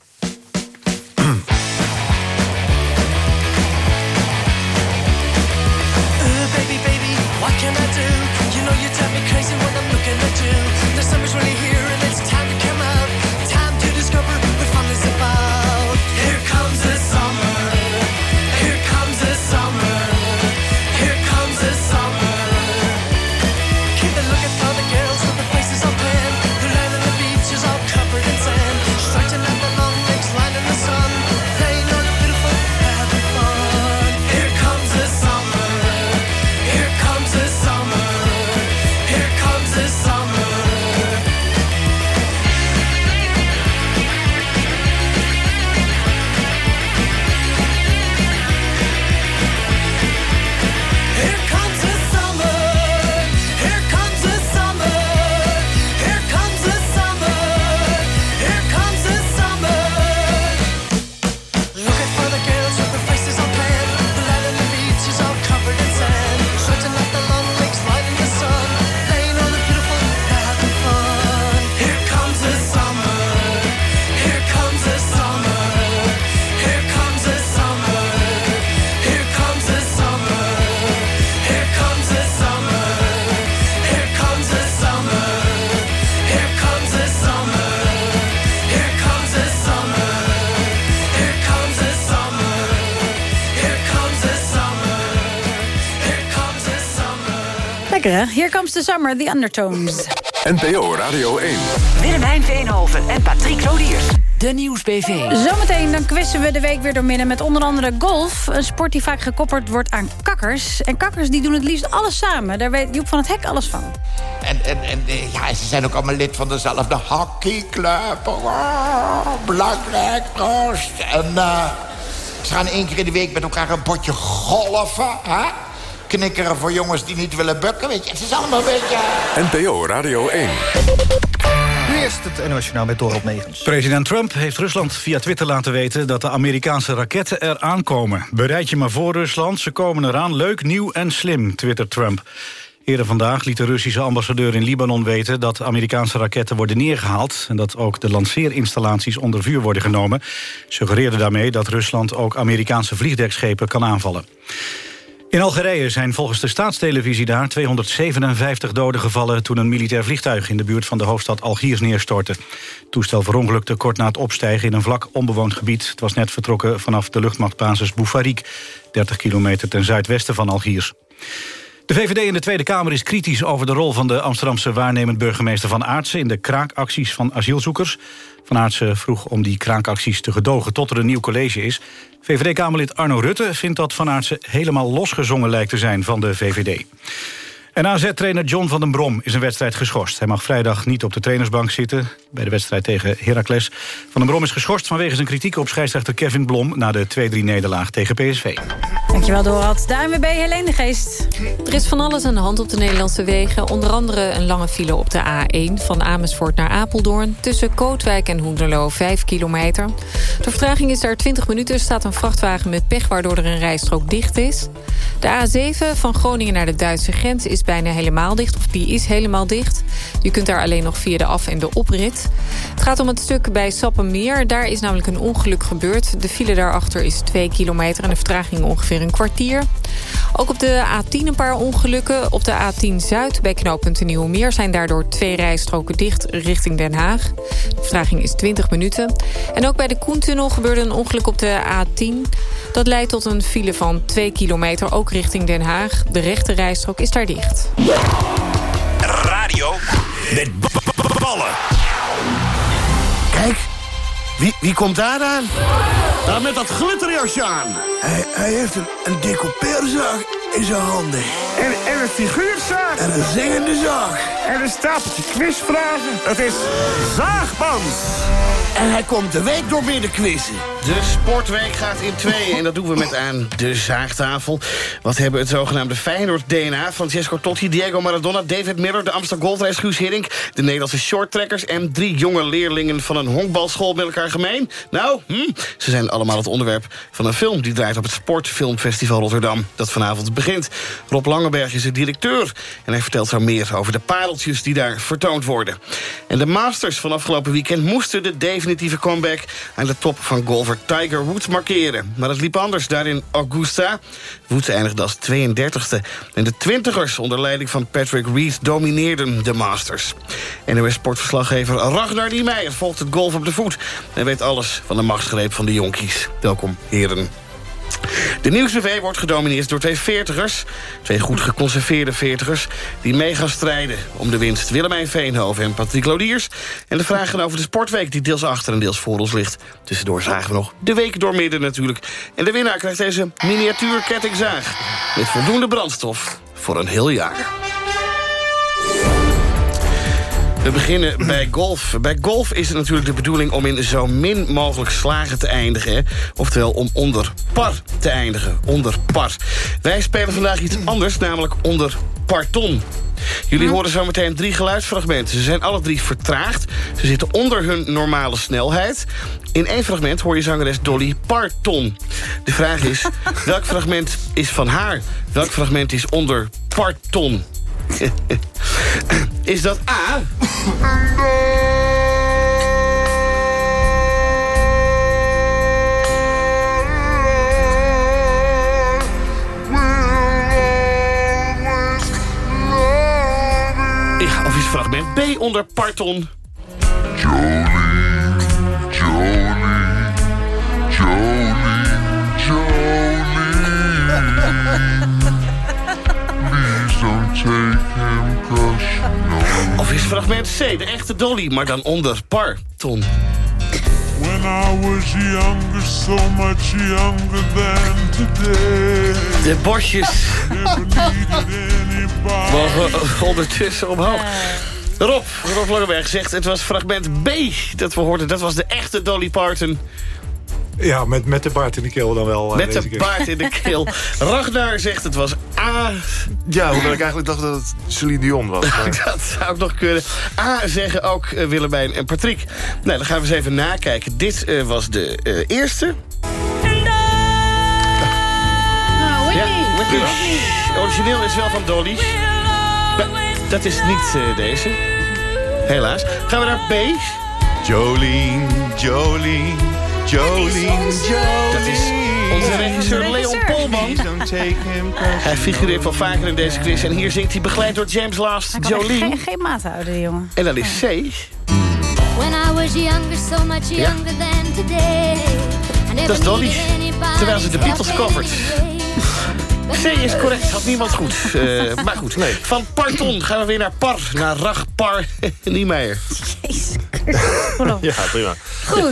Speaker 3: Comes the summer, the undertones.
Speaker 1: NPO Radio 1.
Speaker 25: Willemijn Veenhoven en Patrick Lodiers. De Nieuwsbv.
Speaker 3: Zometeen dan quizzen we de week weer door midden met onder andere golf. Een sport die vaak gekoppeld wordt aan kakkers. En kakkers die doen het liefst alles samen. Daar weet Joep van het Hek alles van.
Speaker 26: En, en, en eh, ja, ze zijn ook allemaal lid van dezelfde hockeyclub. Oh, belangrijk, proost. En uh, ze gaan één keer in de week met elkaar een potje golfen. Hè? Knikkeren voor jongens die niet willen bukken. Weet je, het is allemaal een beetje...
Speaker 1: NPO Radio 1.
Speaker 2: Nu eerst het NOS met Dorot Megens.
Speaker 4: President Trump heeft Rusland via Twitter laten weten... dat de Amerikaanse raketten eraan komen. Bereid je maar voor, Rusland. Ze komen eraan. Leuk, nieuw en slim, twittert Trump. Eerder vandaag liet de Russische ambassadeur in Libanon weten... dat Amerikaanse raketten worden neergehaald... en dat ook de lanceerinstallaties onder vuur worden genomen. Suggereerde daarmee dat Rusland ook Amerikaanse vliegdekschepen kan aanvallen. In Algerije zijn volgens de staatstelevisie daar 257 doden gevallen... toen een militair vliegtuig in de buurt van de hoofdstad Algiers neerstortte. Het toestel verongelukte kort na het opstijgen in een vlak onbewoond gebied. Het was net vertrokken vanaf de luchtmachtbasis Boufarik... 30 kilometer ten zuidwesten van Algiers. De VVD in de Tweede Kamer is kritisch over de rol van de Amsterdamse waarnemend burgemeester Van Aartsen in de kraakacties van asielzoekers. Van Aartsen vroeg om die kraakacties te gedogen tot er een nieuw college is. VVD-Kamerlid Arno Rutte vindt dat Van Aartsen helemaal losgezongen lijkt te zijn van de VVD. En AZ-trainer John van den Brom is een wedstrijd geschorst. Hij mag vrijdag niet op de trainersbank zitten bij de wedstrijd tegen Heracles. Van den Brom is geschorst vanwege zijn kritiek op scheidsrechter Kevin Blom... na de 2-3-nederlaag tegen PSV.
Speaker 3: Dankjewel, Dorad. De ANWB Helene de Geest.
Speaker 27: Er is van alles aan de hand op de Nederlandse wegen. Onder andere een lange file op de A1 van Amersfoort naar Apeldoorn... tussen Kootwijk en Hoenderloo, 5 kilometer. De vertraging is daar 20 minuten. Er staat een vrachtwagen met pech waardoor er een rijstrook dicht is. De A7 van Groningen naar de Duitse grens is bijna helemaal dicht. Of die is helemaal dicht. Je kunt daar alleen nog via de af- en de oprit. Het gaat om het stuk bij Sappemeer. Daar is namelijk een ongeluk gebeurd. De file daarachter is 2 kilometer en de vertraging ongeveer een kwartier. Ook op de A10 een paar ongelukken. Op de A10 Zuid bij knooppunt Nieuwemeer... zijn daardoor twee rijstroken dicht richting Den Haag. De vertraging is 20 minuten. En ook bij de Koentunnel gebeurde een ongeluk op de A10. Dat leidt tot een file van 2 kilometer, ook richting Den Haag. De rechte rijstrook is daar dicht.
Speaker 28: Radio ballen.
Speaker 29: Kijk, wie, wie komt daar aan? Daar met dat glitterjasje aan. Hij, hij heeft een, een decoupeerzaag in zijn handen.
Speaker 30: En, en een figuurzaag.
Speaker 29: En een zingende zaag.
Speaker 30: En een stapeltje quizvragen. Het is Zaagbans.
Speaker 29: En hij komt de week door midden quizzen.
Speaker 30: De sportweek gaat in tweeën en dat doen we met aan de zaagtafel. Wat hebben het zogenaamde Feyenoord-DNA? Francesco Totti, Diego Maradona, David Miller... de Amsterdam Goldrace, Guus de Nederlandse shorttrekkers... en drie jonge leerlingen van een honkbalschool met elkaar gemeen? Nou, hm, ze zijn allemaal het onderwerp van een film... die draait op het Sportfilmfestival Rotterdam... dat vanavond begint. Rob Langenberg is de directeur... en hij vertelt zo meer over de pareltjes die daar vertoond worden. En de Masters van afgelopen weekend moesten de definitieve comeback... aan de top van Tiger Woods markeren. Maar het liep anders daar in Augusta. Woods eindigde als 32e. En de twintigers onder leiding van Patrick Reed domineerden de Masters. NOS-sportverslaggever Ragnar Niemeyer volgt het golf op de voet... en weet alles van de machtsgreep van de jonkies. Welkom, heren. De Nieuwsbv wordt gedomineerd door twee veertigers. Twee goed geconserveerde veertigers die mee gaan strijden om de winst. Willemijn Veenhoven en Patrick Lodiers. En de vragen over de sportweek die deels achter en deels voor ons ligt. Tussendoor zagen we nog de week doormidden natuurlijk. En de winnaar krijgt deze miniatuur kettingzaag. Met voldoende brandstof voor een heel jaar. We beginnen bij golf. Bij golf is het natuurlijk de bedoeling om in zo min mogelijk slagen te eindigen. Hè? Oftewel om onder par te eindigen. Onder par. Wij spelen vandaag iets anders, namelijk onder parton. Jullie horen zo meteen drie geluidsfragmenten. Ze zijn alle drie vertraagd. Ze zitten onder hun normale snelheid. In één fragment hoor je zangeres Dolly Parton. De vraag is, welk fragment is van haar? Welk fragment is onder parton? Is dat A? Ja, of is fragment B onder parton? Fragment C, de echte Dolly, maar dan onder par. Ton.
Speaker 31: When I was younger, so much younger than today.
Speaker 30: De bosjes mogen ondertussen omhoog. Rob, Rob Langeberg zegt het was fragment B dat we hoorden. Dat was de echte Dolly Parton.
Speaker 32: Ja, met, met de baard in de keel dan wel. eh,
Speaker 30: Met
Speaker 32: deze
Speaker 30: de
Speaker 32: keer.
Speaker 30: baard in de keel. Ragnar zegt het was A.
Speaker 32: Ja, hoewel ik eigenlijk dacht dat het Celine Dion was. maar-
Speaker 30: Dat zou ook nog kunnen. A zeggen ook eh, Willemijn en Patrick. Nou, dan gaan we eens even nakijken. Dit eh, was de eh, eerste. Ja, Whitney. Origineel is wel van Dolly. Maar dat is niet eh, deze. Helaas. Gaan we naar B.
Speaker 32: Jolene, Jolene, Jolene, Jolene.
Speaker 30: Dat is onze regisseur Leon Polman. Hij figureert wel vaker in deze quiz. En hier zingt hij begeleid door James Last,
Speaker 3: Hij kan echt
Speaker 30: Jolene.
Speaker 3: geen, geen maat houden, die jongen.
Speaker 30: En dan is C.
Speaker 33: When I was younger, so much
Speaker 30: Ja.
Speaker 33: younger than today. I never
Speaker 30: Dat is Dolly. Terwijl ze de Beatles covert. C is correct, had niemand goed. Eh, maar goed, van Parton gaan we weer naar Par. Naar Ragpar Niemeyer.
Speaker 32: Ja, prima.
Speaker 3: Goed,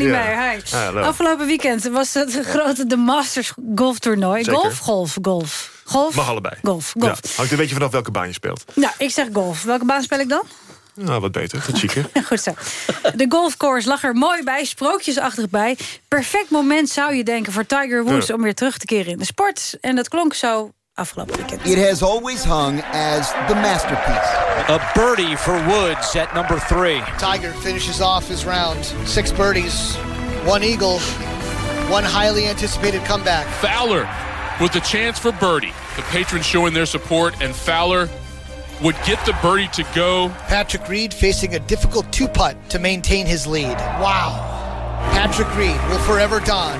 Speaker 32: Ja.
Speaker 3: meer. Hi.
Speaker 32: Hallo.
Speaker 3: Afgelopen weekend was het grote de Masters golftoernooi.
Speaker 32: Zeker.
Speaker 3: Golf, golf, golf. Golf?
Speaker 32: Mag allebei.
Speaker 3: Golf, golf.
Speaker 32: Ja, hangt een beetje vanaf welke baan je speelt.
Speaker 3: Nou, ik zeg golf. Welke baan speel ik dan?
Speaker 32: Nou, wat beter. Wat chiquer.
Speaker 3: Goed zo. De golfcourse lag er mooi bij, sprookjesachtig bij. Perfect moment zou je denken voor Tiger Woods...
Speaker 34: Ja.
Speaker 3: om weer terug te keren in de sport. En dat klonk zo afgelopen weekend.
Speaker 34: It has always hung as the masterpiece.
Speaker 35: A birdie for Woods at number three.
Speaker 36: Tiger finishes off his round. Six birdies, one eagle, one highly anticipated comeback.
Speaker 37: Fowler with the chance for birdie. The patrons showing their support, and Fowler would get the birdie to go.
Speaker 36: Patrick Reed facing a difficult two putt to maintain his lead. Wow. Patrick Reed will forever don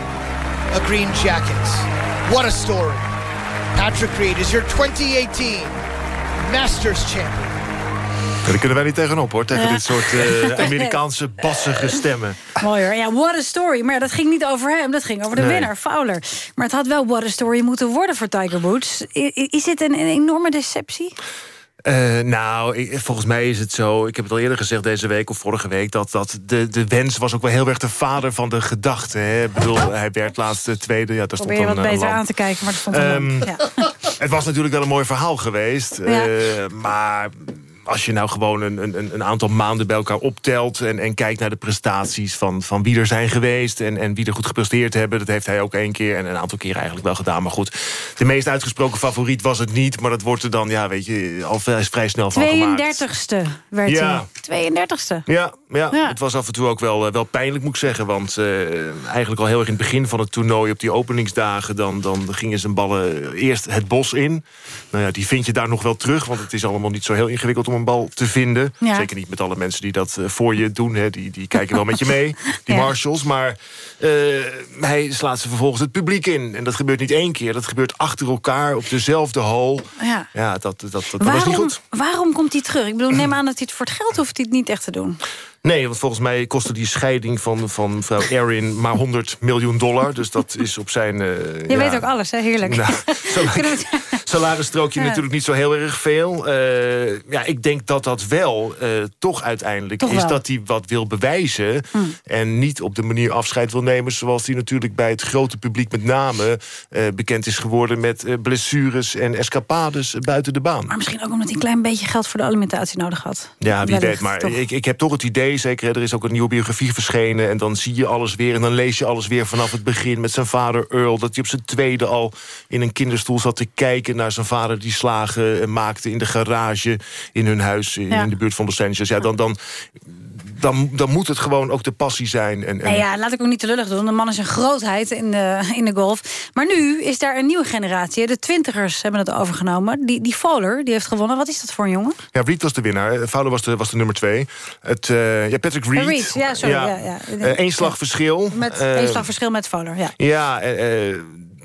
Speaker 36: a green jacket. What a story. Patrick Reed is your 2018 Masters champion.
Speaker 32: Daar kunnen wij niet tegenop, hoor. Tegen
Speaker 3: Ja.
Speaker 32: dit soort eh, Amerikaanse bassige stemmen.
Speaker 3: Mooi hoor. Ja, what a story. Maar dat ging niet over hem, dat ging over de
Speaker 32: Nee.
Speaker 3: winnaar, Fowler. Maar het had wel what a story moeten worden voor Tiger Woods. Is dit een, een enorme deceptie?
Speaker 32: Eh, nou, ik- volgens mij is het zo... ik heb het al eerder gezegd deze week of vorige week... dat, dat de, de wens was ook wel heel erg de vader van de gedachte. Hè? Ik bedoel, hij werd laatste tweede. Ja, daar stond
Speaker 3: Probeer je
Speaker 32: dan
Speaker 3: wat
Speaker 32: een
Speaker 3: beter aan te kijken, maar dat stond
Speaker 32: Ehm.
Speaker 3: Ja.
Speaker 32: Het was natuurlijk wel een mooi verhaal geweest.
Speaker 3: Ja.
Speaker 32: eh, maar als je nou gewoon een, een, een aantal maanden bij elkaar optelt... en, en kijkt naar de prestaties van, van wie er zijn geweest... En, en wie er goed gepresteerd hebben, dat heeft hij ook één keer... en een aantal keren eigenlijk wel gedaan. Maar goed, de meest uitgesproken favoriet was het niet... maar dat wordt er dan, ja, weet je, al vrij, vrij snel van gemaakt.
Speaker 3: 32ste werd
Speaker 32: Ja.
Speaker 3: hij. 32ste.
Speaker 32: Ja, ja,
Speaker 3: Ja.
Speaker 32: het was af en toe ook wel, eh, wel pijnlijk, moet ik zeggen. Want eh, eigenlijk al heel erg in het begin van het toernooi... op die openingsdagen, dan, dan gingen zijn ballen eerst het bos in. Nou ja, die vind je daar nog wel terug... want het is allemaal niet zo heel ingewikkeld om een bal te vinden.
Speaker 3: Ja.
Speaker 32: Zeker niet met alle mensen die dat eh, voor je doen. Hè. Die, die kijken wel met je mee, die
Speaker 3: Ja.
Speaker 32: marshals. Maar eh, hij slaat ze vervolgens het publiek in. En dat gebeurt niet één keer. Dat gebeurt achter elkaar op dezelfde hole.
Speaker 3: Ja.
Speaker 32: Ja, dat, dat, dat, dat was niet
Speaker 3: Waarom,
Speaker 32: goed.
Speaker 3: waarom komt hij terug? Ik bedoel, neem aan dat hij het voor het geld hoeft hij het niet echt te doen.
Speaker 32: Nee, want volgens mij kostte die scheiding van, van mevrouw Erin maar 100 miljoen dollar. Dus dat is op zijn... eh,
Speaker 3: Je
Speaker 32: ja,
Speaker 3: weet ook alles, hè? Heerlijk.
Speaker 32: Nou, Salarisstrookje
Speaker 3: Ja.
Speaker 32: natuurlijk niet zo heel erg veel. Eh, ja, ik denk dat dat wel eh, toch uiteindelijk
Speaker 3: Toch
Speaker 32: is
Speaker 3: wel.
Speaker 32: dat hij wat wil bewijzen. En niet op de manier afscheid wil nemen... zoals hij natuurlijk bij het grote publiek met name... bekend is geworden met blessures en escapades buiten de baan.
Speaker 3: Maar misschien ook omdat hij een klein beetje geld voor de alimentatie nodig had.
Speaker 32: Ja, wie
Speaker 3: Wellicht,
Speaker 32: weet. Maar
Speaker 3: toch?
Speaker 32: ik, ik heb toch het idee, zeker, hè, er is ook een nieuwe biografie verschenen... en dan zie je alles weer en dan lees je alles weer vanaf het begin... met zijn vader Earl, dat hij op zijn tweede al in een kinderstoel zat te kijken... naar zijn vader die slagen eh, maakte in de garage in hun huis... in,
Speaker 3: Ja.
Speaker 32: in de buurt van Los Angeles. Ja, dan, dan, dan, dan moet het gewoon ook de passie zijn. En, en
Speaker 3: Nou ja, laat ik ook niet te lullig doen. De man is een grootheid in de, in de golf. Maar nu is daar een nieuwe generatie. De twintigers hebben het overgenomen. Die, die Fowler, die heeft gewonnen. Wat is dat voor een jongen?
Speaker 32: Ja, Reed was de winnaar. Fowler was de, was de nummer twee. Het, eh, ja, Patrick Reed.
Speaker 3: Reed, ja, sorry, ja, ja.
Speaker 32: Eh, slag verschil.
Speaker 3: Met
Speaker 32: Eh,
Speaker 3: één slag verschil met Fowler, ja.
Speaker 32: Ja,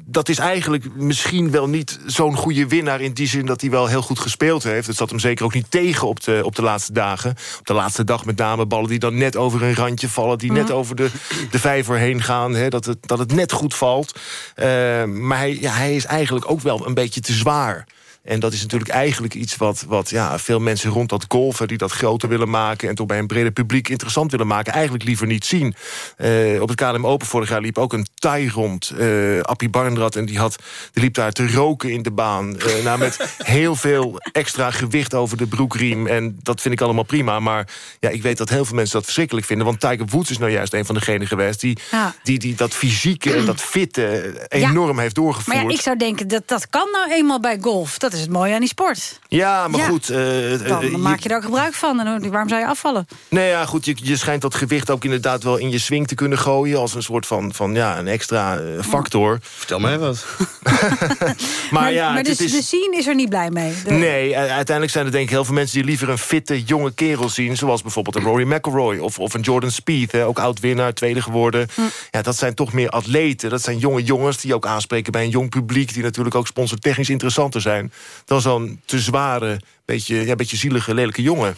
Speaker 32: dat is eigenlijk misschien wel niet zo'n goede winnaar... in die zin dat hij wel heel goed gespeeld heeft. Het zat hem zeker ook niet tegen op de, op de laatste dagen. Op de laatste dag met name ballen die dan net over een randje vallen... die net
Speaker 3: Mhm.
Speaker 32: over de, de vijver heen gaan, hè, dat, het, dat het net goed valt. Eh, maar hij, ja, hij is eigenlijk ook wel een beetje te zwaar. En dat is natuurlijk eigenlijk iets wat, wat ja, veel mensen rond dat golfen... die dat groter willen maken en toch bij een breder publiek interessant willen maken... eigenlijk liever niet zien. Eh, op het KLM Open vorig jaar liep ook een Thai rond. Uh, Appie Barndrad en die, had, die liep daar te roken in de baan. Uh, nou, met heel veel extra gewicht over de broekriem. En dat vind ik allemaal prima. Maar ja, ik weet dat heel veel mensen dat verschrikkelijk vinden. Want Tiger Woods is nou juist een van degenen geweest... die,
Speaker 3: Ja.
Speaker 32: die, die dat fysieke en dat fitte enorm heeft doorgevoerd.
Speaker 3: Maar ja, ik zou denken, dat, dat kan nou eenmaal bij golf. Dat is het mooie aan die sport.
Speaker 32: Ja, maar
Speaker 3: Ja.
Speaker 32: goed... eh, eh,
Speaker 3: Dan
Speaker 32: je-
Speaker 3: maak je ook gebruik van. En waarom zou je afvallen?
Speaker 32: Nee, ja, goed, je, je schijnt dat gewicht ook inderdaad wel in je swing te kunnen gooien... als een soort van, van ja, een extra eh, factor.
Speaker 30: Vertel mij wat.
Speaker 32: maar, ja,
Speaker 3: maar
Speaker 32: het
Speaker 3: dus,
Speaker 32: is...
Speaker 3: de scene is er niet blij mee. De-
Speaker 32: Nee, uiteindelijk zijn er denk ik heel veel mensen... die liever een fitte, jonge kerel zien... zoals bijvoorbeeld een Rory McIlroy of, of een Jordan Spieth... Hè, ook oud-winnaar, tweede geworden. Ja, dat zijn toch meer atleten. Dat zijn jonge jongens die ook aanspreken bij een jong publiek... die natuurlijk ook sponsortechnisch interessanter zijn... dan zo'n te zware, beetje, ja, beetje zielige, lelijke jongen.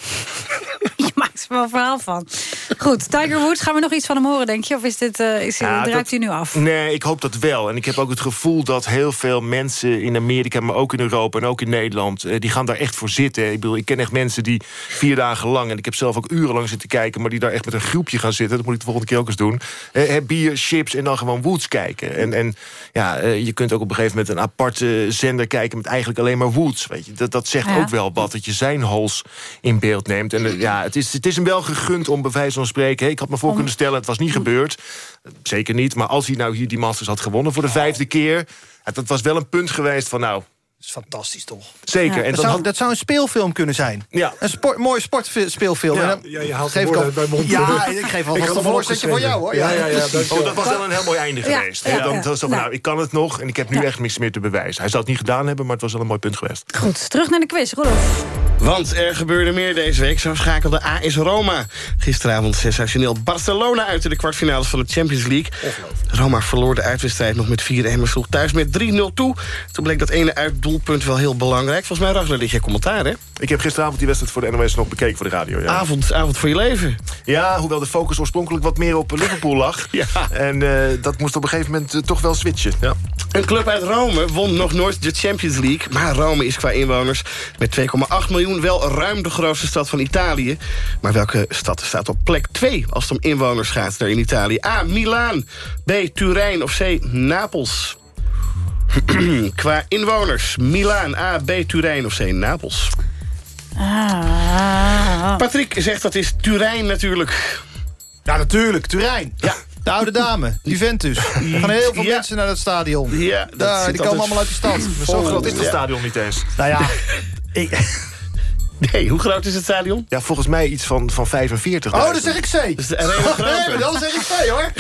Speaker 3: Wel een verhaal van. Goed, Tiger Woods, gaan we nog iets van hem horen, denk je? Of is dit, eh, is,
Speaker 32: Ja, dat-
Speaker 3: hij nu af?
Speaker 32: Nee, ik hoop dat wel. En ik heb ook het gevoel dat heel veel mensen in Amerika... maar ook in Europa en ook in Nederland... eh, die gaan daar echt voor zitten. Ik bedoel, ik ken echt mensen die vier dagen lang... en ik heb zelf ook urenlang zitten kijken... maar die daar echt met een groepje gaan zitten. Dat moet ik de volgende keer ook eens doen. Eh, bier, chips en dan gewoon Woods kijken. En, en ja, je kunt ook op een gegeven moment... een aparte zender kijken met eigenlijk alleen maar Woods. Weet je. Dat, dat zegt
Speaker 38: Ja.
Speaker 32: ook wel wat, dat je zijn hals in beeld neemt. En ja, het is, het is hem wel gegund om bij wijze van spreken... ik had me voor kunnen stellen, het was niet gebeurd. Zeker niet, maar als hij nou hier die Masters had gewonnen... voor de vijfde keer, dat was wel een punt geweest van... nou,
Speaker 2: Dat is fantastisch, toch?
Speaker 32: Zeker. En
Speaker 2: dat,
Speaker 32: dan
Speaker 2: zou,
Speaker 32: had-
Speaker 2: dat zou een speelfilm kunnen zijn.
Speaker 32: Ja.
Speaker 2: Een sport, mooi sportspeelfilm.
Speaker 32: Ja.
Speaker 2: Dan
Speaker 32: Ja, je haalt
Speaker 2: geef al-
Speaker 32: mijn mond.
Speaker 2: Ja, ik geef
Speaker 32: Ik
Speaker 2: alvast een voorzetje voor jou, hoor.
Speaker 32: Ja, ja, ja. Oh, dat was wel een heel mooi einde
Speaker 2: Ja,
Speaker 32: geweest. dan
Speaker 2: ja.
Speaker 32: zo van,
Speaker 3: Nou.
Speaker 32: ik kan het nog en ik heb nu echt niks meer te bewijzen. Hij zou het niet gedaan hebben, maar het was wel een mooi punt geweest.
Speaker 3: Goed, terug naar de quiz. Rudolf.
Speaker 30: Want er gebeurde meer deze week. Zo schakelde AS Roma gisteravond sensationeel Barcelona uit... in de kwartfinales van de Champions League. Roma verloor de uitwedstrijd nog met 4-1... maar sloeg thuis met 3-0 toe. Toen bleek dat ene uitdoelpunt wel heel belangrijk. Volgens mij, Ragnar, dit jij commentaar, hè?
Speaker 32: Ik heb gisteravond die wedstrijd voor de NOS nog bekeken voor de radio. Ja.
Speaker 30: Avond, avond voor je leven.
Speaker 32: Ja, hoewel de focus oorspronkelijk wat meer op Liverpool lag.
Speaker 30: Ja.
Speaker 32: En eh, dat moest op een gegeven moment eh, toch wel switchen. Ja.
Speaker 30: Een club uit Rome won nog nooit de Champions League... maar Rome is qua inwoners met 2,8 miljoen... wel ruim de grootste stad van Italië. Maar welke stad staat op plek 2 als het om inwoners gaat daar in Italië? A. Milaan, B. Turijn of C. Napels? qua inwoners, Milaan, A. B. Turijn of C. Napels?
Speaker 3: Ah.
Speaker 30: Patrick zegt dat is Turijn natuurlijk.
Speaker 2: Ja, natuurlijk. Turijn. Ja. De oude dame, Juventus. Er gaan heel veel
Speaker 30: Ja.
Speaker 2: mensen naar het stadion.
Speaker 30: Ja, dat
Speaker 2: Daar, die komen allemaal uit de stad.
Speaker 32: Zo groot is het stadion niet eens.
Speaker 2: Nou ja, ik...
Speaker 30: Nee, hoe groot is het stadion?
Speaker 32: Ja, volgens mij iets van, van 45.
Speaker 2: Oh, dan zeg ik C.
Speaker 30: arena
Speaker 2: Nee, dan zeg ik C, hoor.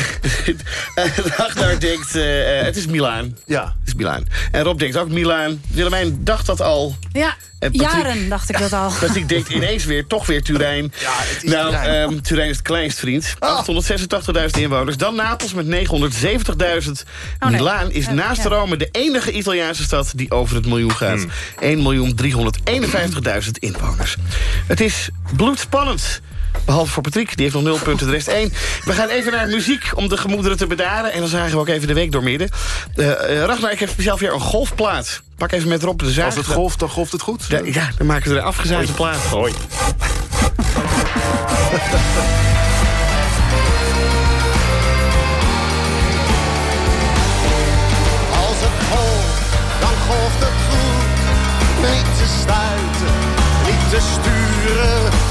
Speaker 30: Ragnar denkt, eh, eh, het is Milaan.
Speaker 32: Ja.
Speaker 30: Het is Milaan. En Rob denkt ook Milaan. Willemijn dacht dat al.
Speaker 3: Ja,
Speaker 30: En Patrick-
Speaker 3: jaren dacht ik dat al.
Speaker 30: Patrick denkt ineens weer, toch weer Turijn.
Speaker 2: Ja, het is
Speaker 30: nou,
Speaker 2: Turijn.
Speaker 30: ehm, Turijn is het kleinst, vriend.
Speaker 3: Oh.
Speaker 30: 886.000 inwoners. Dan Napels met 970.000.
Speaker 3: Oh, nee.
Speaker 30: Milaan is
Speaker 3: Ja,
Speaker 30: naast
Speaker 3: ja.
Speaker 30: Rome de enige Italiaanse stad die over het miljoen gaat.
Speaker 32: Hmm.
Speaker 30: 1.351.000 inwoners. Het is bloedspannend. Behalve voor Patrick, die heeft nog nul punten, de rest één. We gaan even naar muziek om de gemoederen te bedaren. En dan zagen we ook even de week doormidden. Eh, Ragnar, ik heb speciaal voor jou een golfplaat. Pak even met Rob de zaag.
Speaker 32: Als het golft, dan golft het goed.
Speaker 30: Ja, ja, dan maken we er een afgezaagde plaat.
Speaker 32: Hoi.
Speaker 38: Als het golft, dan golft het goed. Niet te stuiten, niet te sturen.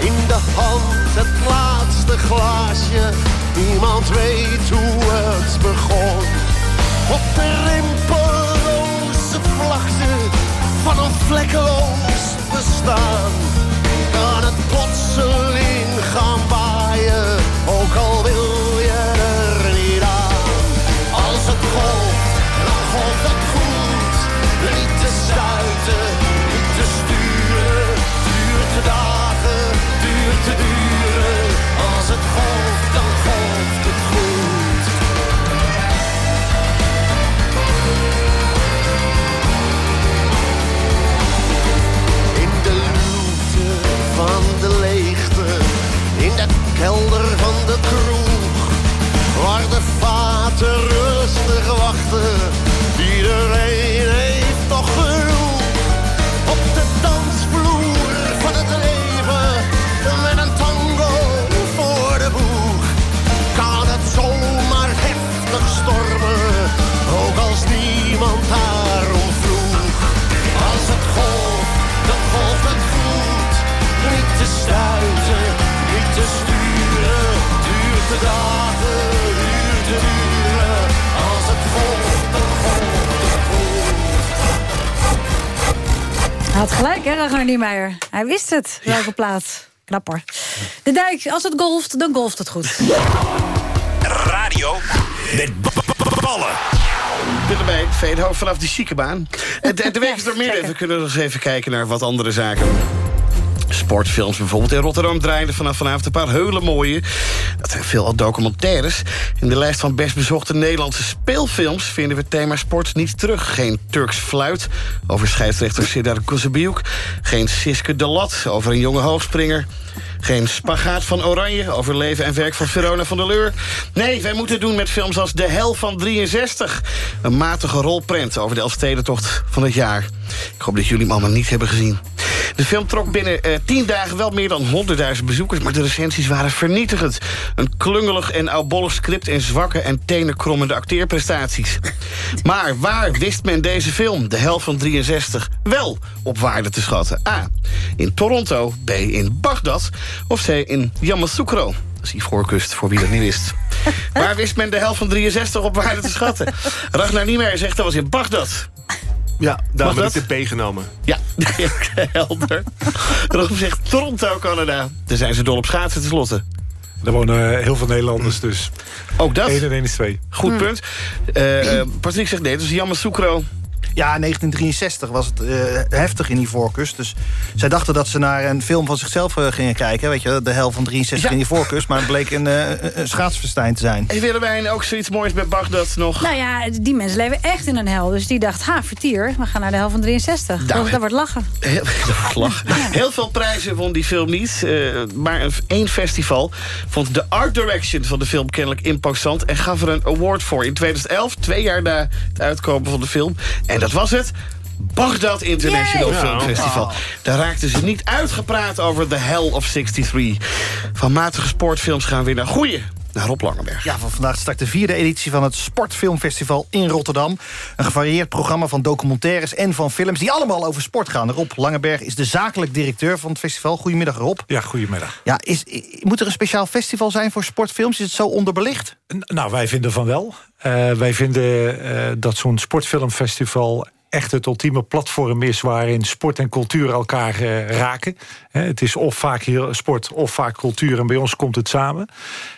Speaker 38: In de hand het laatste glaasje, niemand weet hoe het begon. Op de rimpelloze vlakte van een vlekkeloos bestaan. Kan het plotseling gaan waaien, ook al wil je er niet aan. Als het golft, dan golft het goed. Niet te stuiten, niet te sturen.
Speaker 3: Hij
Speaker 38: als het golft, dan golft het goed. In de luwte van de leegte, in de kelder van de kroeg, waar de vaten rustig wachten, iedereen.
Speaker 3: Had gelijk, hè, Ragnar Niemeyer. Hij wist het, welke plaats. Knapper. De dijk, als het golft, dan golft het goed.
Speaker 28: Radio met ballen.
Speaker 30: Willemijn, Veenhoofd vanaf de chiquebaan. En de, de week is door midden. We kunnen nog eens even kijken naar wat andere zaken. Sportfilms bijvoorbeeld. In Rotterdam draaiden vanaf vanavond een paar hele mooie. Dat zijn veel documentaires. In de lijst van best bezochte Nederlandse speelfilms... vinden we thema sport niet terug. Geen Turks fluit over scheidsrechter Siddar Kuzebiuk. Geen Siske de Lat over een jonge hoogspringer. Geen spagaat van Oranje over leven en werk van Verona van der Leur. Nee, wij moeten doen met films als De Hel van 63. Een matige rolprent over de Elfstedentocht van het jaar. Ik hoop dat jullie hem allemaal niet hebben gezien. De film trok binnen eh, tien dagen wel meer dan 100.000 bezoekers... maar de recensies waren vernietigend. Een klungelig en oudbollig script en zwakke en tenenkrommende acteerprestaties. Maar waar wist men deze film, De Hel van 63, wel op waarde te schatten? A. In Toronto, B. in Bagdad of C. in Yamoussoukro. Dat is die voorkust, voor wie dat niet wist. Waar wist men de helft van 63 op waarde te schatten? Ragnar Niemeyer zegt dat was in Bagdad.
Speaker 32: Ja, daarom heb ik de B genomen.
Speaker 30: Ja, helder. Rob zegt Toronto, Canada. Daar zijn ze dol op schaatsen tenslotte.
Speaker 39: Er wonen heel veel Nederlanders, dus...
Speaker 30: Ook dat?
Speaker 39: 1 en 1 is 2.
Speaker 30: Goed punt. Eh, eh, Patrick zegt nee, dat is Yamoussoukro.
Speaker 2: Ja, 1963 was het eh, heftig in die voorkust. Dus zij dachten dat ze naar een film van zichzelf eh, gingen kijken. Weet je, de hel van 63 in die voorkust. Maar het bleek een, eh, een- schaatsverstijn te zijn.
Speaker 30: En Willemijn, ook zoiets moois bij Bagdad nog.
Speaker 3: Nou ja, die mensen leven echt in een hel. Dus die dacht, ha, vertier, we gaan naar de hel van 63.
Speaker 30: Nou,
Speaker 3: dat, dat wordt lachen.
Speaker 30: Heel, lach. Heel veel prijzen won die film niet. eh, maar een- één festival vond de art direction van de film kennelijk imposant... en gaf er een award voor in 2011, twee jaar na het uitkomen van de film. En dat was het. Baghdad International
Speaker 38: Yay!
Speaker 30: Film. Festival. Daar raakten ze niet uitgepraat over The Hell of 63. Van matige sportfilms gaan we weer naar goeie. Naar Rob Langenberg.
Speaker 2: Ja, van vandaag start de vierde editie van het Sportfilmfestival in Rotterdam. Een gevarieerd programma van documentaires en van films... die allemaal over sport gaan. Rob Langenberg is de zakelijk directeur van het festival. Goedemiddag, Rob.
Speaker 39: Ja, goedemiddag.
Speaker 2: Ja, is, moet er een speciaal festival zijn voor sportfilms? Is het zo onderbelicht?
Speaker 39: N- Nou, wij vinden van wel. Eh, wij vinden eh, dat zo'n sportfilmfestival echt het ultieme platform is... waarin sport en cultuur elkaar eh, raken. Hè, het is of vaak heel sport of vaak cultuur... en bij ons komt het samen.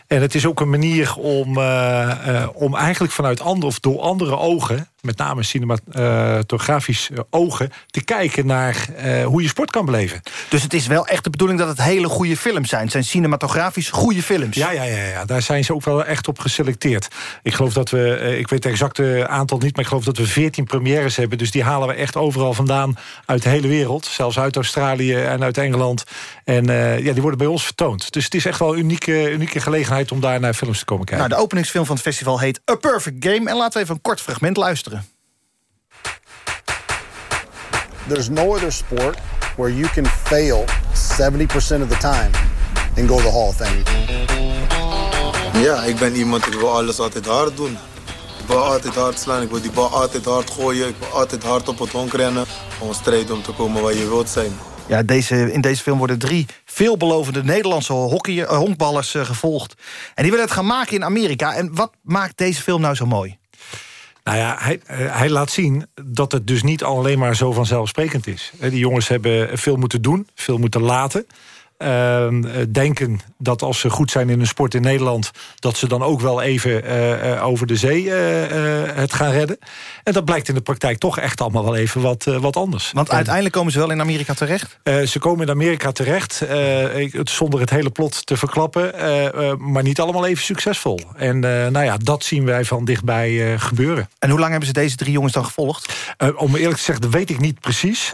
Speaker 39: En het is ook een manier om, eh, eh, om eigenlijk vanuit andere... of door andere ogen, met name cinematografisch eh, ogen... te kijken naar hoe je sport kan beleven.
Speaker 2: Dus het is wel echt de bedoeling dat het hele goede films zijn. Het zijn cinematografisch goede films.
Speaker 39: Ja, ja, ja, ja, daar zijn ze ook wel echt op geselecteerd. Ik geloof dat we, ik weet het exacte aantal niet... maar ik geloof dat we 14 premières hebben. Dus die halen we echt overal vandaan uit de hele wereld. Zelfs uit Australië en uit Engeland. En ja, die worden bij ons vertoond. Dus het is echt wel een unieke, unieke gelegenheid om daar naar films te komen kijken.
Speaker 2: Nou, de openingsfilm van het festival heet A Perfect Game. En laten we even een kort fragment luisteren.
Speaker 40: There's no other sport where you can fail 70% of the time and go the Hall of Fame.
Speaker 41: Ja, ik ben iemand, ik wil alles altijd hard doen. Ik wil altijd hard slaan, ik wil die bal altijd hard gooien. Ik wil altijd hard op het honk rennen. Om strijden om te komen waar je wilt zijn.
Speaker 2: Ja, deze, in deze film worden drie veelbelovende Nederlandse hockey, eh, honkballers eh, gevolgd. En die willen het gaan maken in Amerika. En wat maakt deze film nou zo mooi?
Speaker 39: Nou ja, hij, eh, hij laat zien dat het dus niet alleen maar zo vanzelfsprekend is. Die jongens hebben veel moeten doen, veel moeten laten. Ehm, eh, denken dat als ze goed zijn in een sport in Nederland... dat ze dan ook wel even eh, eh, over de zee eh, het gaan redden. En dat blijkt in de praktijk toch echt allemaal wel even wat, wat anders.
Speaker 2: Want uiteindelijk komen ze wel in Amerika terecht.
Speaker 39: ze komen in Amerika terecht, ik- zonder het hele plot te verklappen... maar niet allemaal even succesvol. En nou ja, dat zien wij van dichtbij gebeuren.
Speaker 2: En hoe lang hebben ze deze drie jongens dan gevolgd?
Speaker 39: Om eerlijk te zeggen, dat weet ik niet precies.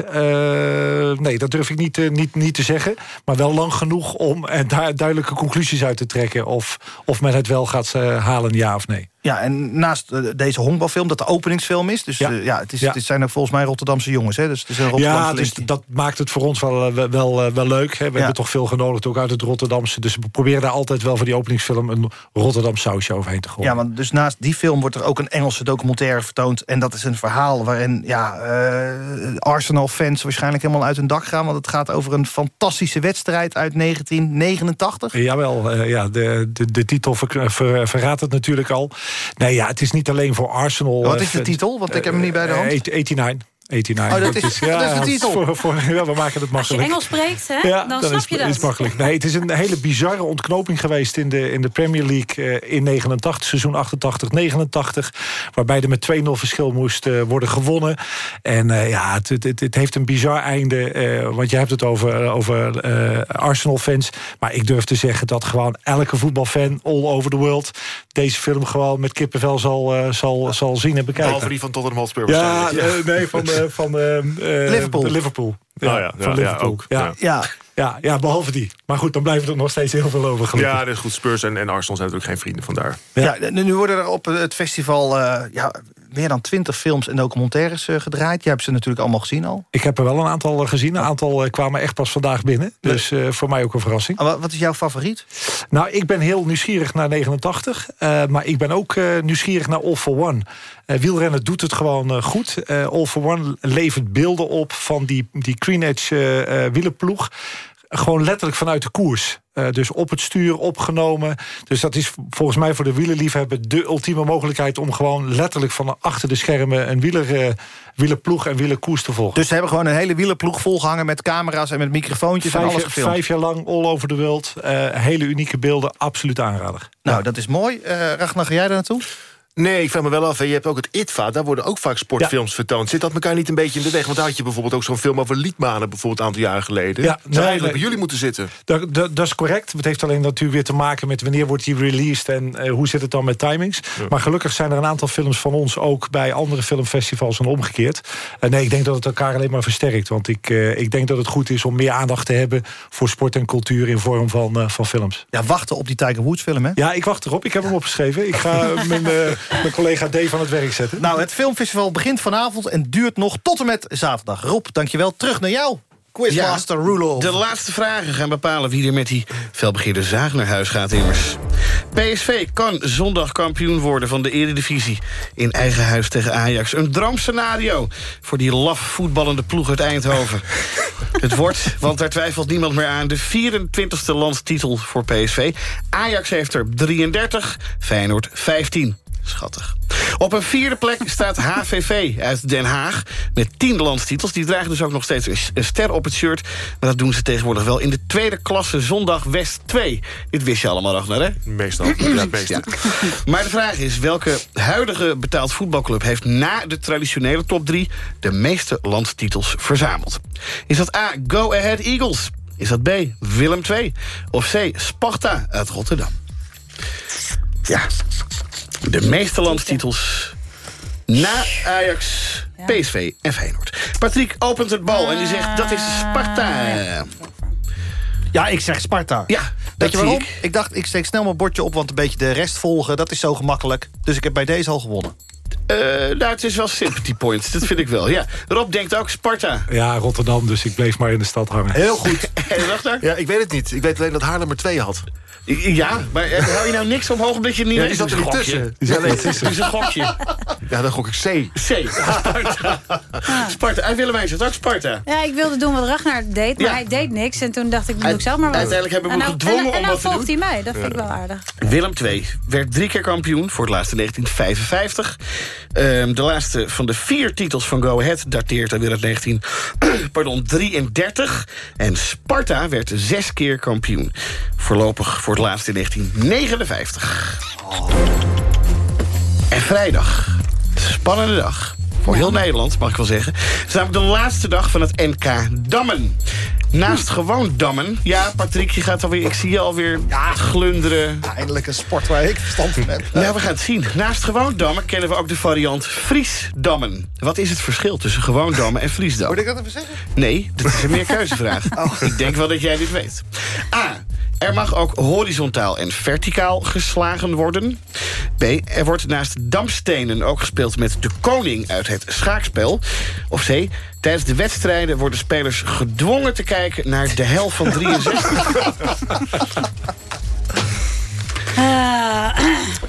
Speaker 39: Nee, dat durf ik niet, niet, niet te zeggen. Maar wel lang genoeg om er daar duidelijke conclusies uit te trekken... of, of men het wel gaat eh, halen, ja of nee.
Speaker 2: Ja, en naast eh, deze honkbalfilm, dat de openingsfilm is... dus
Speaker 39: Ja.
Speaker 2: ja, het, is,
Speaker 39: Ja.
Speaker 2: het zijn ook volgens mij Rotterdamse jongens. Hè? Dus het is een
Speaker 39: Ja, dus dat maakt het voor ons wel, eh, wel, eh, leuk. Hè. We hebben toch veel genodigd, ook uit het Rotterdamse. Dus we proberen daar altijd wel voor die openingsfilm... een Rotterdam sausje overheen te gooien.
Speaker 2: Ja, want dus naast die film wordt er ook een Engelse documentaire vertoond. En dat is een verhaal waarin ja, eh, Arsenal-fans waarschijnlijk helemaal uit hun dak gaan. Want het gaat over een fantastische wedstrijd uit 1989.
Speaker 39: Jawel, eh, ja, de, de, de titel ver, ver- verraadt het natuurlijk al. Nee, ja, het is niet alleen voor Arsenal.
Speaker 2: Wat
Speaker 39: eh,
Speaker 2: is de
Speaker 39: fans.
Speaker 2: titel? Want ik heb hem niet bij de hand.
Speaker 39: Eh, 89. 89.
Speaker 2: Oh, dat is- dat is de titel.
Speaker 39: Voor, voor, ja, we maken het
Speaker 3: Als je
Speaker 39: makkelijk.
Speaker 3: Engels spreekt, hè,
Speaker 39: Ja,
Speaker 3: dan snap
Speaker 39: is,
Speaker 3: je dat.
Speaker 39: is makkelijk. Nee, het is een hele bizarre ontknoping geweest in de, in de Premier League eh, in 89, seizoen 88, 89. Waarbij er met 2-0 verschil moest eh, worden gewonnen. En eh, ja, het, het, het, heeft een bizar einde. eh, want je hebt het over, over eh, Arsenal-fans. Maar ik durf te zeggen dat gewoon elke voetbalfan all over the world... deze film gewoon met kippenvel zal, eh, zal, zal zien en bekijken.
Speaker 32: Behalve die van Tottenham Hotspur
Speaker 39: Ja, eh, nee, van, eh, van eh, eh,
Speaker 2: Liverpool.
Speaker 39: Liverpool.
Speaker 32: Oh ja,
Speaker 39: van
Speaker 32: ja,
Speaker 39: Liverpool.
Speaker 32: ja, ook.
Speaker 39: Ja.
Speaker 32: Ja.
Speaker 2: Ja,
Speaker 39: Ja, ja, behalve die. Maar goed, dan blijven er nog steeds heel veel over gelukkig.
Speaker 32: Ja, dat is goed. Spurs en, en Arsenal zijn natuurlijk geen vrienden vandaar.
Speaker 2: Ja. nu nu worden er op het festival eh, ja, meer dan twintig films en documentaires eh, gedraaid. Je hebt ze natuurlijk allemaal gezien al.
Speaker 39: Ik heb er wel een aantal eh, gezien. Een aantal eh, kwamen echt pas vandaag binnen. Dus voor mij ook een verrassing.
Speaker 2: Wat, is jouw favoriet?
Speaker 39: Nou, ik ben heel nieuwsgierig naar 89. eh, maar ik ben ook nieuwsgierig naar All for One. Wielrennen doet het gewoon goed. All for One levert beelden op van die, die Green Edge wielenploeg. Gewoon letterlijk vanuit de koers. Eh, dus op het stuur opgenomen. Dus dat is volgens mij voor de wielerliefhebber... de ultieme mogelijkheid om gewoon letterlijk van achter de schermen... een wieler, eh, wielerploeg en wielerkoers te volgen.
Speaker 2: Dus ze hebben gewoon een hele wielerploeg volgehangen... met camera's en met microfoontjes en
Speaker 39: vijf,
Speaker 2: alles
Speaker 39: jaar,
Speaker 2: gefilmd.
Speaker 39: vijf jaar lang all over the world. eh, hele unieke beelden, absoluut aanrader.
Speaker 2: Nou, dat is mooi. Ragnar, ga jij daar naartoe?
Speaker 32: Nee, ik vraag me wel af. hè, Je hebt ook het ITVA, daar worden ook vaak sportfilms vertoond. Zit dat elkaar niet een beetje in de weg? Want daar had je bijvoorbeeld ook zo'n film over Liedmanen... bijvoorbeeld een aantal jaren geleden.
Speaker 39: Ja,
Speaker 32: Zou
Speaker 39: nee,
Speaker 32: eigenlijk
Speaker 39: nee.
Speaker 32: bij jullie moeten zitten.
Speaker 39: Dat, dat, dat is correct. Het heeft alleen natuurlijk weer te maken met wanneer wordt die released... en eh, hoe zit het dan met timings. Maar gelukkig zijn er een aantal films van ons... ook bij andere filmfestivals en omgekeerd. En nee, ik denk dat het elkaar alleen maar versterkt. Want ik, eh, ik denk dat het goed is om meer aandacht te hebben... voor sport en cultuur in vorm van, eh, van films.
Speaker 2: Ja, wachten op die Tiger Woods film, hè?
Speaker 39: Ja, ik wacht erop. Ik heb hem opgeschreven. Ik ga mijn, eh, mijn collega Dave aan het werk zetten.
Speaker 2: Nou, het filmfestival begint vanavond en duurt nog tot en met zaterdag. Rob, dankjewel. Terug naar jou. Quizmaster Roelof.
Speaker 30: De laatste vragen gaan bepalen wie er met die felbegeerde zaag naar huis gaat immers. PSV kan zondag kampioen worden van de Eredivisie. In eigen huis tegen Ajax. Een droomscenario voor die laf voetballende ploeg uit Eindhoven. Het wordt, want daar twijfelt niemand meer aan... de 24e landstitel voor PSV. Ajax heeft er 33, Feyenoord 15. Schattig. Op een vierde plek staat HVV uit Den Haag met tien landstitels. Die dragen dus ook nog steeds een- ster op het shirt. Maar dat doen ze tegenwoordig wel in de tweede klasse zondag West 2. Dit wist je allemaal, Ragnar, hè?
Speaker 32: Meestal. Ja.
Speaker 30: Ja. Maar de vraag is, welke huidige betaald voetbalclub... heeft na de traditionele top 3 de meeste landstitels verzameld? Is dat A, Go Ahead Eagles? Is dat B, Willem II? Of C, Sparta uit Rotterdam? Ja, de meeste landstitels na Ajax, PSV en Feyenoord. Patrick opent het bal en die zegt dat is Sparta.
Speaker 2: Ja, ik zeg Sparta.
Speaker 30: Ja,
Speaker 2: Weet je
Speaker 30: zie
Speaker 2: waarom?
Speaker 30: ik.
Speaker 2: Ik. dacht, ik steek snel mijn bordje op, want een beetje de rest volgen... dat is zo gemakkelijk. Dus ik heb bij deze al gewonnen.
Speaker 30: Eh, nou, het is wel sympathy points, dat vind ik wel. Ja. Rob denkt ook Sparta.
Speaker 39: Ja, Rotterdam, dus ik bleef maar in de stad hangen.
Speaker 2: Heel goed.
Speaker 30: En?
Speaker 32: Ja, ik weet het niet. Ik weet alleen dat Haarlem er twee had.
Speaker 30: Ja, maar eh, hou je nou niks omhoog omdat je het niet
Speaker 32: Ja,
Speaker 30: weet?
Speaker 32: die zat er
Speaker 30: Het
Speaker 32: niet
Speaker 30: is een gokje.
Speaker 32: tussen. Zat
Speaker 30: Het is een gokje.
Speaker 32: Ja, dan gok ik C.
Speaker 30: C. Sparta. Sparta. Uit Willemijn ook Sparta.
Speaker 3: Ja, ik wilde doen wat Ragnar deed, maar
Speaker 30: Ja.
Speaker 3: hij deed niks. En toen dacht ik, doe
Speaker 30: Uit-
Speaker 3: ik zelf maar wat.
Speaker 30: uiteindelijk hebben we
Speaker 3: En
Speaker 30: hem
Speaker 3: nou-
Speaker 30: gedwongen
Speaker 3: en,
Speaker 30: om
Speaker 3: en
Speaker 30: wat te
Speaker 3: nou volgt hij mij, dat vind ik wel aardig.
Speaker 30: Willem II werd drie keer kampioen, voor het laatste 1955. Ehm, de laatste van de vier titels van Go Ahead dateert dan weer uit 19, pardon, 33. En Sparta werd zes keer kampioen. Voorlopig voor het laatst in 1959. En vrijdag, spannende dag. Voor heel Nederland, mag ik wel zeggen. Het is namelijk de laatste dag van het NK Dammen. Naast gewoon dammen... Ja, Patrick, je gaat alweer... Ik zie je alweer glunderen.
Speaker 2: eindelijk een sport waar ik verstand van heb.
Speaker 30: Nou, we gaan het zien. Naast gewoon dammen kennen we ook de variant Friesdammen. Wat is het verschil tussen gewoon dammen en Friesdammen?
Speaker 2: Moet ik dat even zeggen?
Speaker 30: Nee, dit is een meerkeuzevraag. Ik denk wel dat jij dit weet. A. Er mag ook horizontaal en verticaal geslagen worden. B. Er wordt naast damstenen ook gespeeld met de koning uit het schaakspel. Of C. Tijdens de wedstrijden worden spelers gedwongen te kijken naar de hel van 63.
Speaker 3: Ah,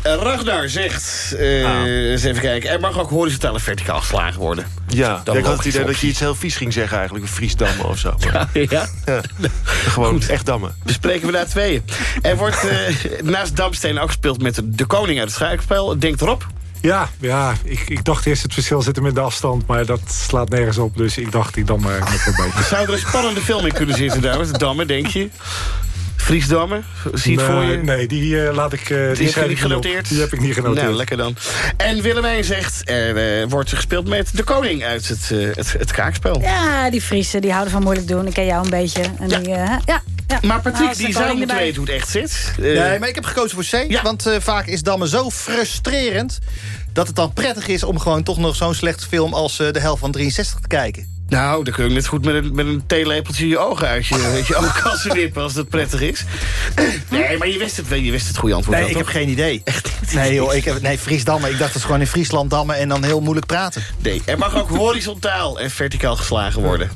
Speaker 30: Eh, Ragnar zegt, eh, eens even kijken... er mag ook horizontaal en verticaal geslagen worden.
Speaker 32: Ja,
Speaker 30: Dan
Speaker 32: ik had het idee dat je iets heel vies ging zeggen eigenlijk. Een Friesdammen of zo. Maar,
Speaker 30: Ja,
Speaker 32: ja. Gewoon echt dammen.
Speaker 30: bespreken we na tweeën. Er wordt eh, naast damstenen ook gespeeld met de koning uit het schaakspel. Denkt erop.
Speaker 39: Ja, ja ik, ik dacht eerst het verschil zit hem in de afstand... maar dat slaat nergens op, dus ik dacht ik dan maar met een beetje.
Speaker 30: Zou er een spannende film in kunnen zitten, dames? De Damme, denk je? Friesdamme? Zie je het voor je?
Speaker 39: Nee, die eh, laat ik... eh,
Speaker 30: Die,
Speaker 39: die
Speaker 30: heb je niet
Speaker 39: ik niet op.
Speaker 30: genoteerd?
Speaker 39: Die heb ik niet genoteerd.
Speaker 30: Nou, lekker dan. En Willemijn zegt, er eh, wordt gespeeld met de koning uit het, eh, het, het kaakspel.
Speaker 3: Ja, die Friesen die houden van moeilijk doen. Ik ken jou een beetje. En die, eh, ja, ja.
Speaker 30: Maar Patrick,
Speaker 3: Nou, de
Speaker 30: die zou moeten
Speaker 3: erbij.
Speaker 30: weten hoe het echt zit.
Speaker 2: Nee, maar ik heb gekozen voor C. Want eh, vaak is Damme zo frustrerend... dat het dan prettig is om gewoon toch nog zo'n slechte film... als eh, De Helft van 63 te kijken.
Speaker 30: Nou, dan kun je net goed met een, met een theelepeltje je ogen uit je, uit je oogkassen wippen als dat prettig is. Nee, maar je wist het, wel, je wist het goede antwoord
Speaker 2: Nee,
Speaker 30: wel,
Speaker 2: ik heb geen idee. Nee, joh, ik heb, nee, Friesdamme. Ik dacht dat is gewoon in Friesland dammen en dan heel moeilijk praten.
Speaker 30: Nee, er mag ook horizontaal en verticaal geslagen worden.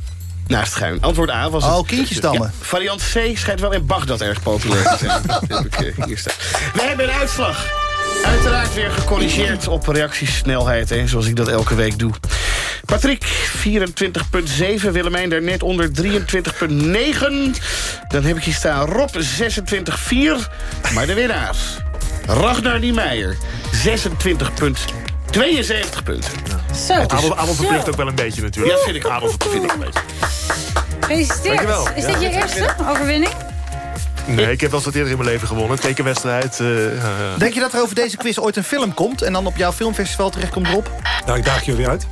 Speaker 30: Naast schuin. Antwoord A was het...
Speaker 2: Oh, kindjesdammen.
Speaker 30: Ja, variant C schijnt wel in Bagdad erg populair te zijn. Dat heb ik eh, hier staan. We hebben een uitslag. Uiteraard weer gecorrigeerd op reactiesnelheid, hè, zoals ik dat elke week doe. Patrick, 24,7. Willemijn daar net onder, 23,9. Dan heb ik hier staan Rob, 26,4. Maar de winnaar, Ragnar Niemeyer, 26,72 punten.
Speaker 3: Zo.
Speaker 32: Verplicht
Speaker 3: Zo.
Speaker 32: ook wel een beetje natuurlijk.
Speaker 30: Ja, vind ik Adel vind ik een beetje.
Speaker 3: Gefeliciteerd. Is
Speaker 32: Ja,
Speaker 3: dit je eerste overwinning?
Speaker 32: Nee, ik heb wel eens wat eerder in mijn leven gewonnen. Een tekenwedstrijd. eh, eh,
Speaker 2: Denk je dat er over deze quiz ooit een film komt... en dan op jouw filmfestival terechtkomt, Rob?
Speaker 39: Nou, ik daag jullie uit.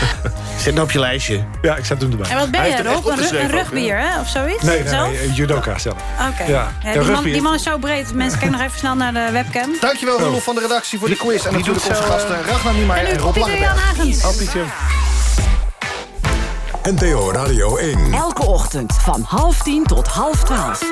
Speaker 30: Zet hem op je lijstje.
Speaker 39: Ja, ik zet hem erbij.
Speaker 3: En wat ben
Speaker 32: Hij
Speaker 3: je, Rob? Een, een
Speaker 32: ook,
Speaker 3: rugbier, hè? Of zoiets?
Speaker 39: Nee, nee,
Speaker 3: Zelf?
Speaker 39: nee, eh, judoka zelf.
Speaker 3: Oké.
Speaker 39: Ja.
Speaker 3: Ja,
Speaker 39: Ja,
Speaker 3: die, man, die man is zo breed. Mensen, kijken nog even snel naar de webcam.
Speaker 2: Dankjewel, Roelof van de redactie, voor de quiz. En natuurlijk onze gasten Ragnar Niemeyer
Speaker 3: En
Speaker 2: en
Speaker 3: nu
Speaker 2: Rob
Speaker 3: Pieter Jan
Speaker 2: Langeberg.
Speaker 3: Hagens.
Speaker 39: Oh,
Speaker 1: NPO Radio 1.
Speaker 42: Elke ochtend van half tien tot half twaalf.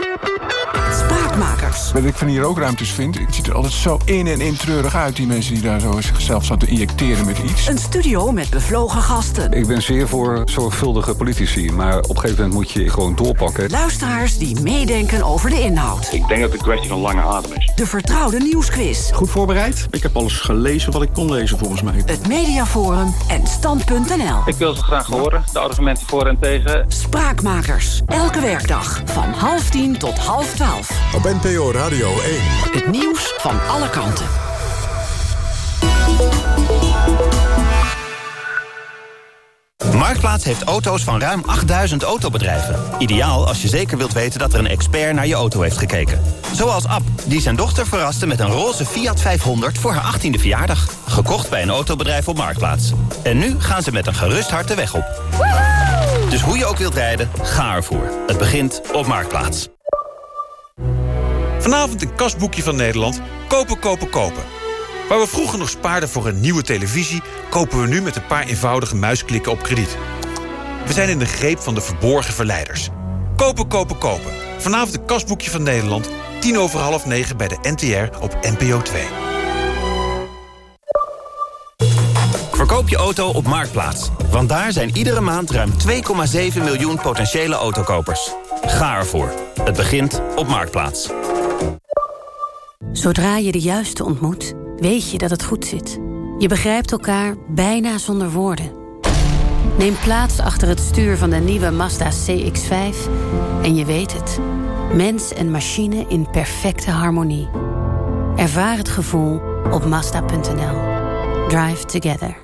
Speaker 42: Spraakmakers.
Speaker 43: Wat ik van die rookruimtes vind, het ziet er altijd zo in en in treurig uit... die mensen die daar zo zichzelf zaten te injecteren met iets.
Speaker 42: Een studio met bevlogen gasten.
Speaker 44: Ik ben zeer voor zorgvuldige politici, maar op een gegeven moment moet je gewoon doorpakken.
Speaker 42: Luisteraars die meedenken over de inhoud.
Speaker 44: Ik denk dat het een kwestie van lange adem is.
Speaker 42: De vertrouwde nieuwsquiz.
Speaker 45: Goed voorbereid? Ik heb alles gelezen wat ik kon lezen volgens mij.
Speaker 42: Het Mediaforum en Stand.nl.
Speaker 44: Ik wil ze graag horen, de argumenten voor en tegen.
Speaker 42: Spraakmakers. Elke werkdag van half tien tot half twaalf.
Speaker 1: Op NPO Radio 1.
Speaker 42: Het nieuws van alle kanten.
Speaker 46: Marktplaats heeft auto's van ruim 8000 autobedrijven. Ideaal als je zeker wilt weten dat er een expert naar je auto heeft gekeken. Zoals Ab, die zijn dochter verraste met een roze Fiat 500 voor haar 18e verjaardag. Gekocht bij een autobedrijf op Marktplaats. En nu gaan ze met een gerust hart de weg op. Dus hoe je ook wilt rijden, ga ervoor. Het begint op Marktplaats.
Speaker 47: Vanavond een kastboekje van Nederland. Kopen, kopen, kopen. Waar we vroeger nog spaarden voor een nieuwe televisie... kopen we nu met een paar eenvoudige muisklikken op krediet. We zijn in de greep van de verborgen verleiders. Kopen, kopen, kopen. Vanavond een kastboekje van Nederland. tien over half negen bij de NTR op NPO 2.
Speaker 46: Verkoop je auto op Marktplaats. Want daar zijn iedere maand ruim 2,7 miljoen potentiële autokopers. Ga ervoor. Het begint op Marktplaats.
Speaker 48: Zodra je de juiste ontmoet, weet je dat het goed zit. Je begrijpt elkaar bijna zonder woorden. Neem plaats achter het stuur van de nieuwe Mazda CX-5 en je weet het. Mens en machine in perfecte harmonie. Ervaar het gevoel op Mazda.nl. Drive together.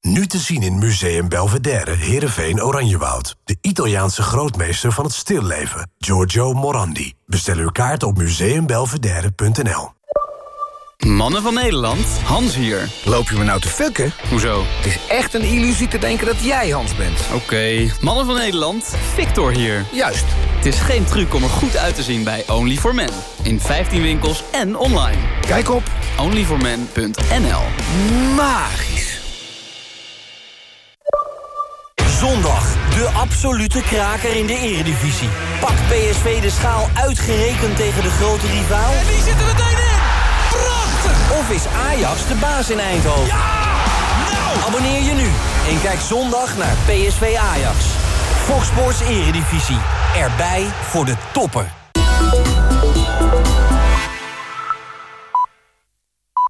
Speaker 49: Nu te zien in Museum Belvedere, Heerenveen, Oranjewoud. De Italiaanse grootmeester van het stilleven, Giorgio Morandi. Bestel uw kaart op museumbelvedere.nl.
Speaker 50: Mannen van Nederland, Hans hier.
Speaker 51: Loop je me nou te fucken?
Speaker 50: Hoezo?
Speaker 51: Het is echt een illusie te denken dat jij Hans bent.
Speaker 50: Oké, mannen van Nederland, Victor hier.
Speaker 51: Juist.
Speaker 50: Het is geen truc om er goed uit te zien bij Only for Men. In 15 winkels en online.
Speaker 51: Kijk op
Speaker 50: onlyformen.nl
Speaker 51: Magisch.
Speaker 52: Zondag, de absolute kraker in de eredivisie. Pakt PSV de schaal uitgerekend tegen de grote rivaal? En die zitten meteen in! Of is Ajax de baas in Eindhoven? Ja! Nou! Abonneer je nu en kijk zondag naar PSV Ajax. Fox Sports Eredivisie. Erbij voor de toppen.